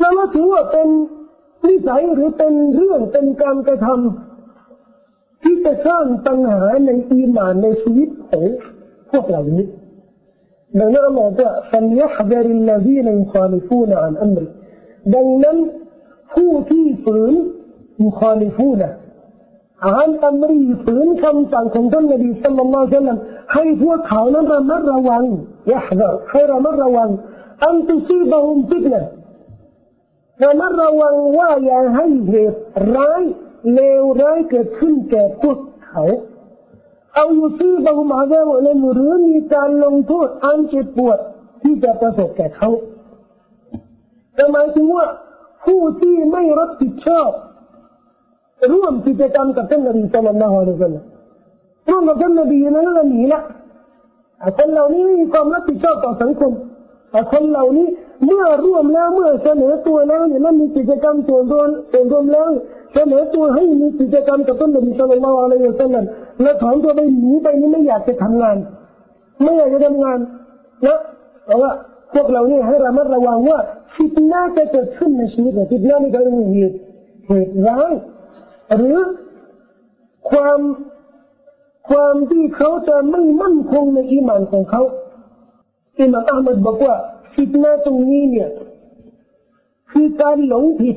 แล้วเราถือว่าเป็นนิสัยหรือเป็นเรื่องเป็นการกระทำ ที่จะสร้างปัญหาในอีมานในชีวิตของพวกเรานี้ดังนั้นเราจะฟังفليحذر الذين يخالفون عن أمرهดังนั้นผู้ที่ฝืนيخالفون عن أمرهฝืนคำสั่งของท่านนบีصلى الله عليه وسلمให้พวกเขานั้นระมัดระวังيحذرให้ระมัดระวังอันตุซีบะฮุมฟิตนะ ระมัดระวังว่าอย่าให้เหตุร้ายเลวร้ายเกิดขึ้นแก่พวกเขาเอาอยู่ที่บางมาเดวเลยหรือมีการลงโทษอันเจ็บปวดที่จะประสบแก่เขาแต่หมายถึงว่าผู้ที่ไม่รับผิดชอบร่วมกิจกรรมกับท่านนบีสุลต่านละฮ์อัลลอฮ์ร่วมกับท่านนบีนั้นก็หนีละคนเหล่านี้มีความรับผิดชอบต่อสังคมคนเหล่านี้ เมื่อร่วมแล้วเมื่อเสนอตัวแล้วเนี่ยมันมีกิจกรรมส่วนรวมส่วนรวมแล้วเสนอตัวให้มีกิจกรรมกับต้นนบีสุลต่านอะไรอย่างเงี้ยแล้วถอนตัวไปหนีไปนี่ไม่อยากจะทำงาน ไม่อยากจะทำงานนะเพราว่าพวกเราเนี่ยให้ระมัดระวังว่าฟิตนาจะเกิดขึ้นในชีวิตฟิตนานี่ก็เป็นเหตุเหตุร้ายหรือความความที่เขาจะไม่มั่นคงในอิมานของเขาอิมามอัลมัดบอกว่า ฟิตนาตรงนี้เนี่ยคือการหลงผิด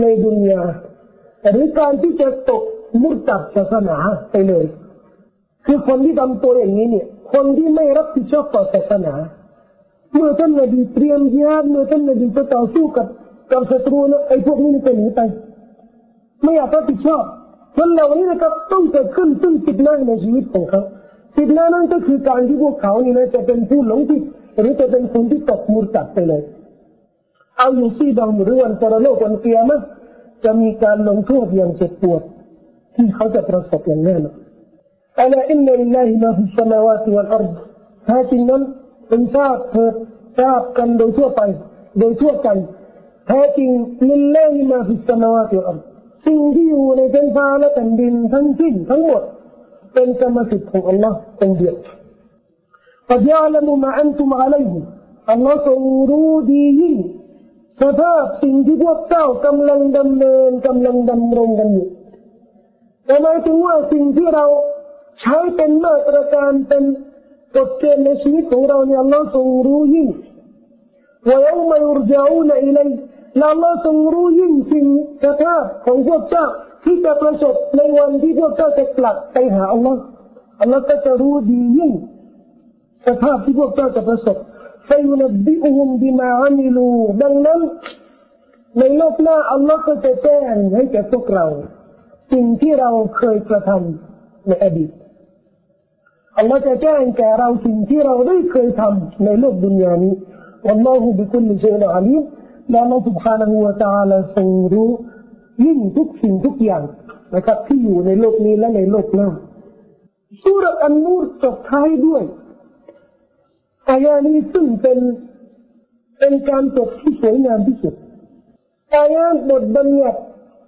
ในดุนยาหรือการที่จะตกมุดจับศาสนาไปเลย คือคนที่ทำตัวอย่างนี้เนี่ย คนที่ไม่รับผิดชอบต่อศาสนา เมื่อท่านนบีเตรียมยาเมื่อท่านนบีจะต่อสู้กับกับศัตรูนะไอ้พวกนี้จะหนีไป ไม่อยากรับผิดชอบคนเหล่านี้นะครับต้องเกิดขึ้นซึ่งจิตนั่งในชีวิตของเขาฟิตนานั้นก็คือการที่พวกเขานี่นะจะเป็นผู้หลงผิด หรือจะเป็นคนที่ตกมุตัดไปเลย เอาอยู่ที่ดองหรือวันปรโลกวันเกียรมะจะมีการลงโทษอย่างเจ็บปวด ที่เขาจะประสบอย่างแน่นอนอัลลอฮฺอินนัลลลาฮิมาฟิสมาวาติวัลอัรฎแท้จริงนั้นเป็นทราบเถิดทราบกันโดยทั่วไป โดยทั่วกันแท้จริงلله ما في السماوات والأرضสิ่งที่อยู่ในแผ่นฟ้าและแผ่นดินทั้งสิ้นทั้งหมด เป็นกรรมสิทธิ์ของอัลลอฮ์เป็นเดียว قد يعلم ما أنتم عليه อัลลอฮ์ทรงรู้ดียิ่งสภาพสิ่งที่พวกเจ้ากำลังดำเนินกำลังดำรงกันอยู่แต่หมายถึงว่าสิ่งที่เราใช้เป็นมาตรการเป็นกฎเกณฑ์ในชีวิตของเราเนี่ยอัลลอฮ์ทรงรู้ยิ่ง ويوم يرجعون إليه และอัลลอฮ์ทรงรู้ยิ่งสิ่งสภาพของพวกเจ้าที่จะประสบในวันที่พวกเจ้าจะกลับไปหาอัลลอฮ์อัลลอฮ์ก็จะรู้ดียิ่ง สภาพที่พวกเจ้าจะประสบ فينبئهم بما عملوا ดังนั้นในโลกหน้าอัลลอฮ์ก็จะแจ้งให้แก่พวกเรา สิ่งที่เราเคยกระทำในอดีตอัลลอฮ์จะแจ้งแก่เราสิ่งที่เราได้เคยทำในโลกดุนยานี้ والله بكل شيء عليم และอัลลอฮ์ سبحانه และ تعالى ทรงรู้ยิ่งทุกสิ่งทุกอย่างนะครับที่อยู่ในโลกนี้และในโลกหน้าสุรอันนูรจบท้ายด้วย อายานี้ซึ่งเป็นเป็นการจบที่สวยงามที่สุดอายาบทบัญญัติ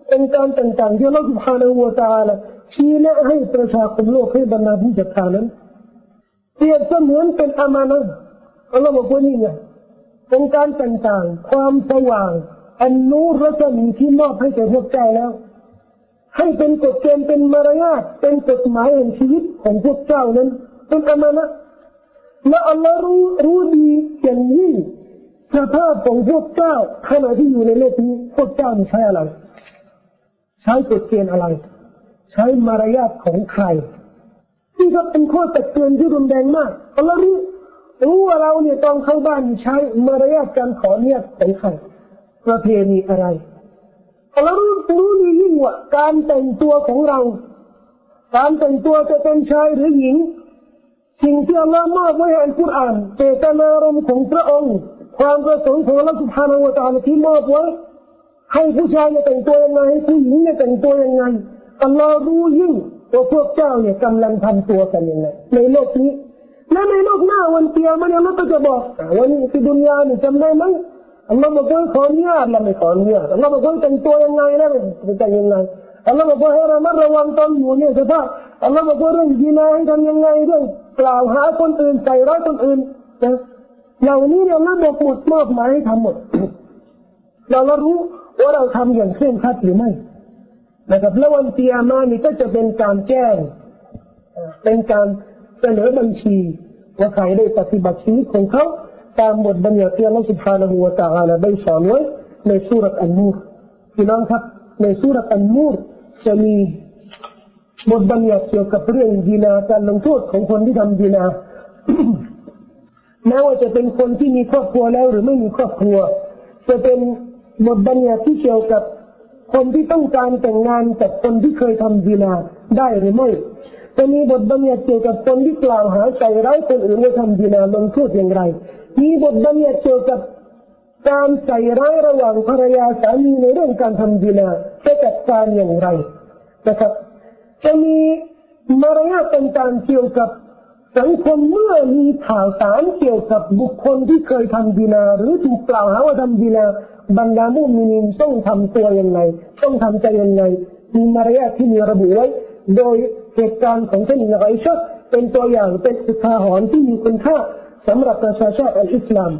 เป็นการต่างๆที่เราสุภาณหัวตาละชี้แนะให้ประชาคมโลกให้บรรดาผู้จัดการนั้นเปรียบเสมือนเป็นอามานะอัลลอฮ์บอกว่านี่ไงเป็นการต่างๆ ความสว่าง อันนู้รัศมีที่มอบให้แก่พวกเจ้าแล้ว ให้เป็นกฎเกณฑ์เป็นมารยาทเป็นกฎหมายแห่งชีวิตของพวกเจ้านั้น เป็นอามานะ และอัลลอฮ์รู้รู้ดีอย่างยิ่งสภาพของพวกเจ้าขณะที่อยู่ในโลกนี้พวกเจ้าใช้อะไร ใช้กฎเกณฑ์อะไร ใช้มารยาทของใครที่ก็เป็นข้อตักเตือนที่รุนแรงมากอัลลอฮ์รู้รู้ว่าเราเนี่ยต้องเข้าบ้านใช้มารยาทการขอเนี่ยของใครประเพณีอะไรอัลลอฮ์รู้รู้ดียิ่งว่าการแต่งตัวของเรา การแต่งตัวจะเป็นชายหรือหญิง สิ่งที่อัลลอฮ์มอบไว้ในอัลกุรอานเจตนารมณ์ของพระองค์ ความประสงค์ของอัลลอฮ์สุภาพนาวตาลที่มอบไว้ให้ผู้ชายเนี่ยแต่งตัวยังไงผู้หญิงเนี่ยแต่งตัวยังไงอัลลอฮ์รู้ยิ่งว่าพวกเจ้าเนี่ยกำลังทำตัวกันยังไงในโลกนี้และในโลกหน้าวันเตียมันอัลลอฮ์ก็จะบอกวันที่ดุนยาเนี่ยจำได้ไหมอัลลอฮ์บอกว่าขออนุญาตเราไม่ขออนุญาตอัลลอฮ์บอกว่าแต่งตัวยังไงนะแต่งยังไงอัลลอฮ์บอกว่าให้เรารมัระวังตอนอยู่เนี่ยสภาพอัลลอฮ์บอกว่าเรื่องยีนาให้ทำยังไงเรื่อง กล่าวหาคนอื่นใส่ร้ายคนอื่นนะเหล่านี้เนี่ยละบอกหมดมอบหมายให้ทำหมดเราเรารู้ว่าเราทำอย่างเคร่งครัดหรือไม่นะครับแล้ววันเตียมานี่ก็จะเป็นการแจ้งเป็นการเสนอบัญชีว่าใครได้ปฏิบัติชีวิตของเขาตามบทบัญญัติที่อัลลอฮฺสุบฮานะฮูวะตะอาลาได้สอนไว้ในสุรัตอันนูรพี่น้องครับในสุรัตอันนูรจะมี บทบัญญัติเกี่ยวกับเรื่องดีนาการลงโทษของคนที่ทำดีนาแม้ว่าจะเป็นคนที่มีครอบครัวแล้วหรือไม่มีครอบครัว จะเป็นบทบัญญัติที่เกี่ยวกับคนที่ต้องการแต่งงานกับคนที่เคยทำดีนาได้หรือไม่จะมีบทบัญญัติเกี่ยวกับคนที่กล่าวหาใส่ร้ายคนอื่นว่าทำดีนาลงโทษอย่างไร มีบทบัญญัติเกี่ยวกับการใส่ร้ายระหว่างภรรยาสามีในเรื่องการทำดีนาจะจัดการอย่างไรนะครับ จะมีมารยาทต่างๆเกี่ยวกับสังคมเมื่อมีข่าวสารเกี่ยวกับบุคคลที่เคยทำดีนา หรือถูกกล่าวหาว่าทำดีนาบรรดามุมินินต้องทำตัวยังไง ต้องทำใจยังไง มีมารยาทที่มีระบุไว้ โดยเหตุการณ์ของท่านอิไรชัดเป็นตัวอย่างเป็นสุทาหอนที่มีคุณค่าสำหรับประชาชาติอิสลาม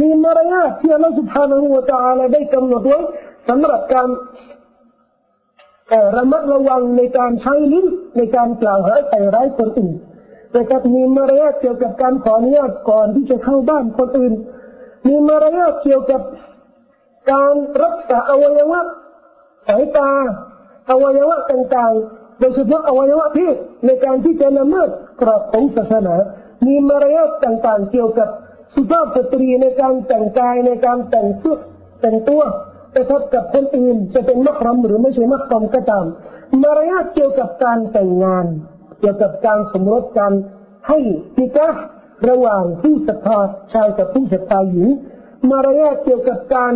มีมารยาทที่อัลลอฮฺสุบฮานาหูวะตะอาลาได้กำหนดไว้สำหรับการ ระมัดระวังในการใช้ลิ้นในการกล่าวหาใส่ร้ายคนอื่นแต่ก็มีมารยาทเกี่ยวกับการขออนุญาตก่อนที่จะเข้าบ้านคนอื่น มีมารยาทเกี่ยวกับการรักษาอวัยวะสายตาอวัยวะต่างๆโดยเฉพาะอวัยวะเพศในการที่จะละเมิดกรอบของศาสนา มีมารยาทต่างๆ เกี่ยวกับสุภาพสตรีในการแต่งกายในการแต่งตัวแต่งตัว กระทบกับคนอื่นจะเป็นมักรำหรือไม่ใช่มักรำก็ตาม มารยาทเกี่ยวกับการแต่งงาน เกี่ยวกับการสมรสกันให้พิการะหว่างผู้ศรัทธาชายกับผู้ศรัทธาหญิง มารยาทเกี่ยวกับการ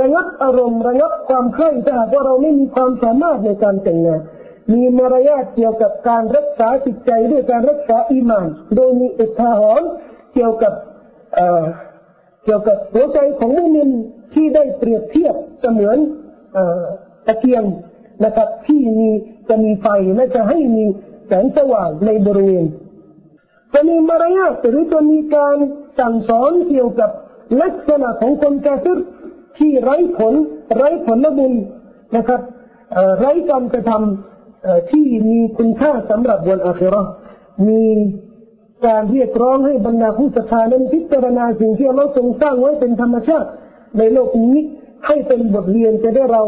ระงับอารมณ์ระงับความเคร่งถ้าหากว่าเราไม่มีความสามารถในการแต่งงานมีมารยาทเกี่ยวกับการรักษาจิตใจด้วยการรักษาอีมานโดยมีอุทธาหรณ์เกี่ยวกับ เกี่ยวกับหัวใจของมุมินที่ได้เปรียบเทียบเสมือนตะเกียงนะครับ ที่มีจะมีไฟและจะให้มีแสงสว่างในบริเวณจะมีมารยาทหรือจะมีการสั่งสอนเกี่ยวกับลักษณะของคนกาฟิรที่ไร้ผลไร้ผลบุญนะครับไร้การกระทำที่มีคุณค่าสำหรับวันอาครามี การเรียกร้องให้บรรดาผู้ศรัทธานั้นพิจารณาสิ่งที่เราทรงสร้างไว้เป็นธรรมชาติ ในโลกนี้ให้เป็นบทเรียนจะได้เรา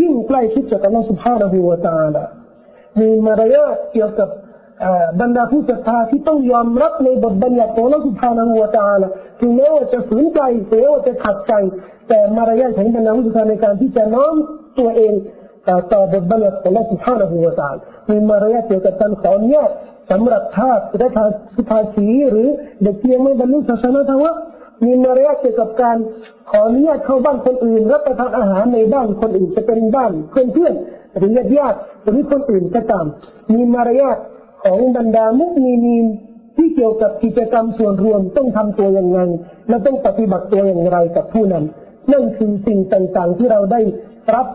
ยิ่งใกล้ชิดกับอัลลอฮฺสุบฮานาหูวาตาละมีมารยาทเกี่ยวกับบรรดาผู้ศรัทธาที่ต้องยอมรับในบทบัญญัติของอัลลอฮฺสุบานาหูวาตาละถึงแม้ว่าจะฝืนใจถึงแม้ว่าจะขัดใจ แต่มารยาทของบรรดาผู้ศรัทธาในการที่จะน้อมตัวเองต่อบทบัญญัติของอัลลอฮฺสุบฮานาหูวาตาลมีมารยาทเกี่ยวกับการขออนุญาต สำหรับทาสและทาสภาษีหรือเด็กที่ยังไม่บรรลุศาสนาธรรมมีมารยาทเกี่ยวกับการขออนุญาตเข้าบ้านคนอื่นรับประทานอาหารในบ้านคนอื่นจะเป็นบ้านเพื่อนเพื่อนหรือญาติญาติหรือคนอื่นก็ตาม มีมารยาทของบรรดามุมีนีที่เกี่ยวกับกิจกรรมส่วนรวมต้องทำตัวอย่างไรและต้องปฏิบัติตัวอย่างไรกับผู้นั้นนั่นคือสิ่งต่างๆที่เราได้รับ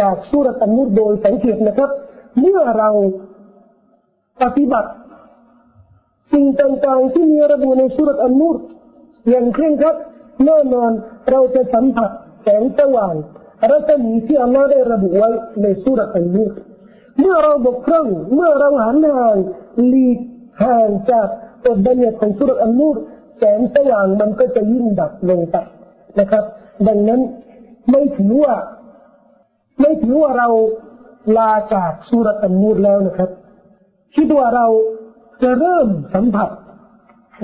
จากสุรตันมุดโดยสังเกตนะครับ เมื่อเรา ปฏิบัติสิ่งต่างๆที่มีระบุในสุรอันนูรอย่างเคร่งครัดแน่นอนเราจะสัมผัสแสงสว่างรัศมีที่อัลลอฮ์ได้ระบุไว้ในสุรอันนูรเมื่อเราบกพร่องเมื่อเราหันห่างหลีกห่างจากกฎบัญญัติของสุรอันนูรแสงสว่างมันก็จะยิ่งดับลงไปนะครับ ดังนั้นไม่ถือว่า ไม่ถือว่าเราลาจากสุรอันนูรแล้วนะครับ คิดว่าเราจะเริ่มสัมผัส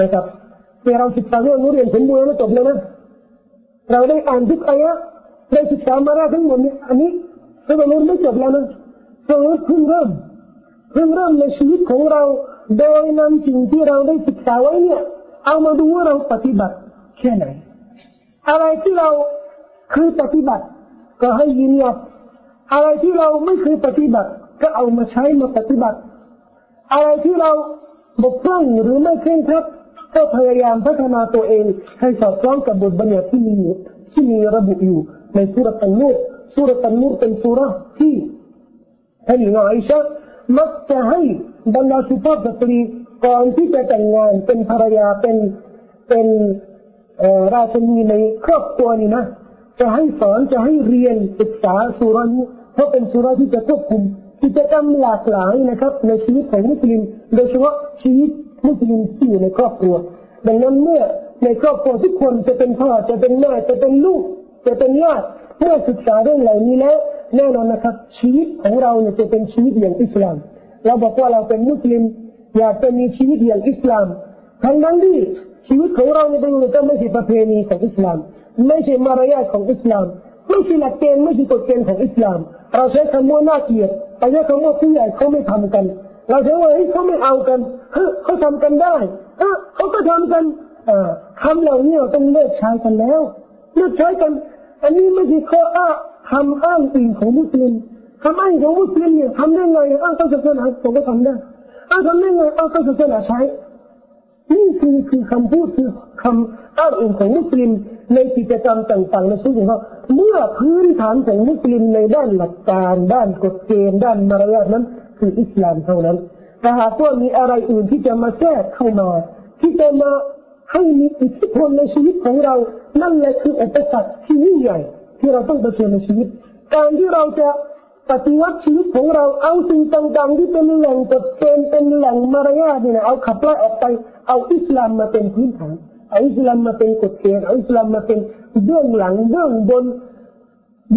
นะครับแต่เราศึกษาเรื่องนู้เรียนสมบูรณ์แล้วจบแล้วนะเราได้อ่านทุกอายะได้ศึกษามาได้วทั้งหมดเนี่ยอันนี้เราไม่ไม่จบแล้วนะเราเพิ่งเริ่มเพิ่งเริ่มในชีวิตของเราโดยนำสิ่งที่เราได้ศึกษาไว้เนี่ย เอามาดูว่าเราปฏิบัติแค่ไหน อะไรที่เราคือปฏิบัติ ก็ให้ยินยอมอะไรที่เราไม่เคยปฏิบัติ ก็เอามาใช้มาปฏิบัติ อะไรที่เราบกพร่องหรือไม่เคร่งครัดก็พยายามพัฒนาตัวเอง ให้สอดคล้องกับบทบัญญัติที่มีอยู่ที่มีระบุอยู่ในสุรตันนูรสุรตันนูรเป็นสุรที่ท่านหญิงอิชามักจะให้บรรดาสุภาพสตรีก่อนที่จะแต่งงานเป็นภรรยาเป็นเป็นราชนีในครอบครัวนี่นะ จะให้สอนจะให้เรียนศึกษาสุรานี้เพราะเป็นสุราที่จะควบคุม กิจกรรมหลากหลายนะครับ ในชีวิตของมุสลิม โดยเฉพาะชีวิตมุสลิมที่อยู่ในครอบครัว ดังนั้นเมื่อในครอบครัวทุกคนจะเป็นพ่อจะเป็นแม่จะเป็นลูก จะเป็นญาติเมื่อศึกษาเรื่องเหล่านี้แล้วแน่นอนนะครับ ชีวิตของเราเนี่ยจะเป็นชีวิตอย่างอิสลาม เราบอกว่าเราเป็นมุสลิม อยากจะมีชีวิตอย่างอิสลามทั้งนั้นที่ชีวิตของเราเนี่ยเป็นก็ไม่ใช่ประเพณีของอิสลาม ไม่ใช่มารยาทของอิสลามไม่ใช่หลักเกณฑ์ไม่ใช่กฎเกณฑ์ของอิสลาม เราใช้คำว่าน่าเกลียด แต่ใช้คำว่าผู้ใหญ่เขาไม่ทำกัน เราเช้ว่าเฮ้ยเขาไม่เอากันเฮ้เขาทำกันได้เฮ้เขาก็ทำกันอคำเหล่านี้เราต้องเลิกใช้กันแล้วเลิกใช้กัน อันนี้ไม่ใช่ข้ออ้างคำอ้างอิงของมุสลิมคำอ้างของมุสลิมเนี่ยทำได้ไงอ้างต้งศาสนาผมก็ทำได้อ้างทำได้ไงอ้างต้งศาสนาใช้ นี่คือคือคำพูดคือคำอ้างอิงของมุสลิมในกิจกรรมต่างๆในชีวิตของเขาเมื่อพื้นฐานของมุสลิมในด้านหลักการ ด้านกฎเกณฑ์ด้านมารยาทนั้น คืออิสลามเท่านั้นแต่หากว่ามีอะไรอื่นที่จะมาแทรกเข้ามา ที่จะมาให้มีอิทธิพลในชีวิตของเรา นั่นแหละคืออุปสรรคที่ยิ่งใหญ่ ที่เราต้องเผชิญในชีวิต การที่เราจะปฏิวัติชีวิตของเราเอาสิ่งต่างๆที่เป็นแหล่งกฎเกณฑ์เป็นแหล่งมารยาทเนี่ยเอาขับไล่ออกไป เอาอิสลามมาเป็นพื้นฐานเอาอิสลามมาเป็นกฎเกณฑ์เอาอิสลามมาเป็นเบื้องหลังเบื้องบน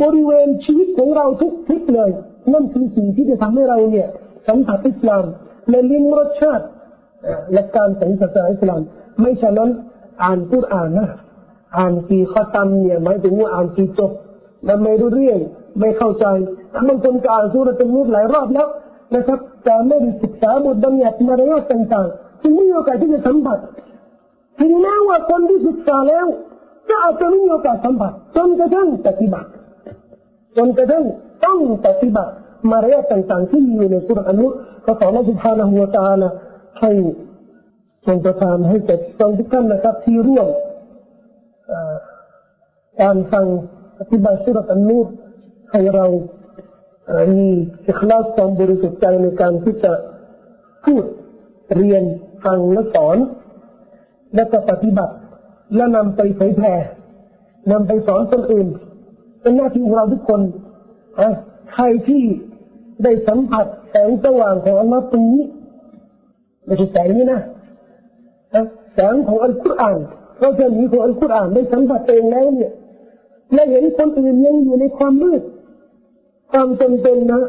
บริเวณชีวิตของเราทุกทิศเลยนั่นคือสิ่งที่จะทำให้เราเนี่ยสัมผัสอิสลามและลิ้มรสชาติและการสังศาสนาอิสลามไม่ฉะนั้นอ่านกุรอานนะอ่านกี่ข้อตำเนี่ยหมายถึงว่าอ่านกี่จบแล้วไม่รู้เรื่องไม่เข้าใจบางคนก็อ่านสุรตะมุดหลายรอบแล้วนะครับแต่ไม่ได้ศึกษาบทบัญญัติมารยาทต่างๆ จึงไม่มีโอกาสที่จะสัมผัสถึงแม้ว่าคนที่ศึกษาแล้วก็อาจจะมีโอกาสสัมผัสจนกระทั่งปฏิบัติจนกระทั่งต้องปฏิบัติมารยาทต่างๆที่มีอยู่ในสุรอนุก็ขอพระสุภาณหัวตาละให้ทรงประทานให้แก่ทุกท่านนะครับที่ร่วมการฟังปฏิบัติสุรอนุให้เรามีอิคลาสความบริสุทธิ์ใจในการที่จะพูดเรียน ฟังและสอน และก็ปฏิบัติ และนำไปเผยแผ่นำไปสอนคนอื่น เป็นหน้าที่ของเราทุกคนใครที่ได้สัมผัสแสงสว่างของอัลลอฮ์ตรงนี้ไม่ใช่แสงนี้นะแสงของอัลกุรอานเราจะมีของอัลกุรอานได้สัมผัสเองแล้วเนี่ยและเห็นคนอื่นยังอยู่ในความมืด ความจำเป็นนะ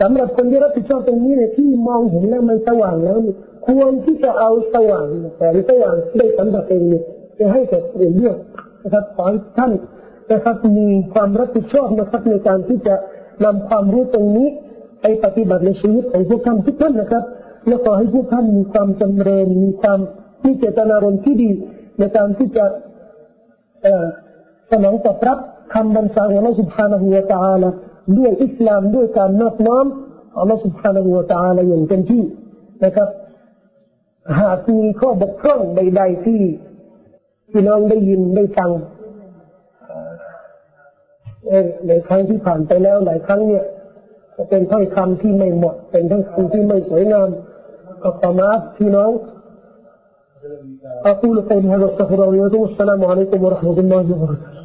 สำหรับคนที่รับผิดชอบตรงนี้เนี่ยที่มองเห็นแล้วมันสว่างแล้วควรที่จะเอาสว่างแสงสว่างได้สัมผัสเองเนี่ยจะให้กับเรื่องเรื่องนะครับขอให้ท่านนะครับมีความรับผิดชอบนะครับในการที่จะนำความรู้ตรงนี้ไปปฏิบัติในชีวิตของพวกท่านทุกท่านนะครับ และขอให้พวกท่านมีความจำเริญมีความมีเจตนารมณ์ที่ดี ในการที่จะสนองตอบรับคำบัญชาของเราสุภาณหัวตาละ ด้วยอิสลามด้วยการนอบน้อมอัลลอฮฺ سبحانه และ تعالى อย่างเต็มที่นะครับหากมีข้อบกพร่องใดๆที่พี่น้องได้ยินได้ฟังในครั้งที่ผ่านไปแล้วหลายครั้งเนี่ยจะเป็นถ้อยคำที่ไม่เหมาะเป็นถ้อยคำที่ไม่สวยงามก็ขอมาพี่น้อง أقول قولي هذا استغفر الله ولكم والسلام عليكم ورحمة الله وبركاته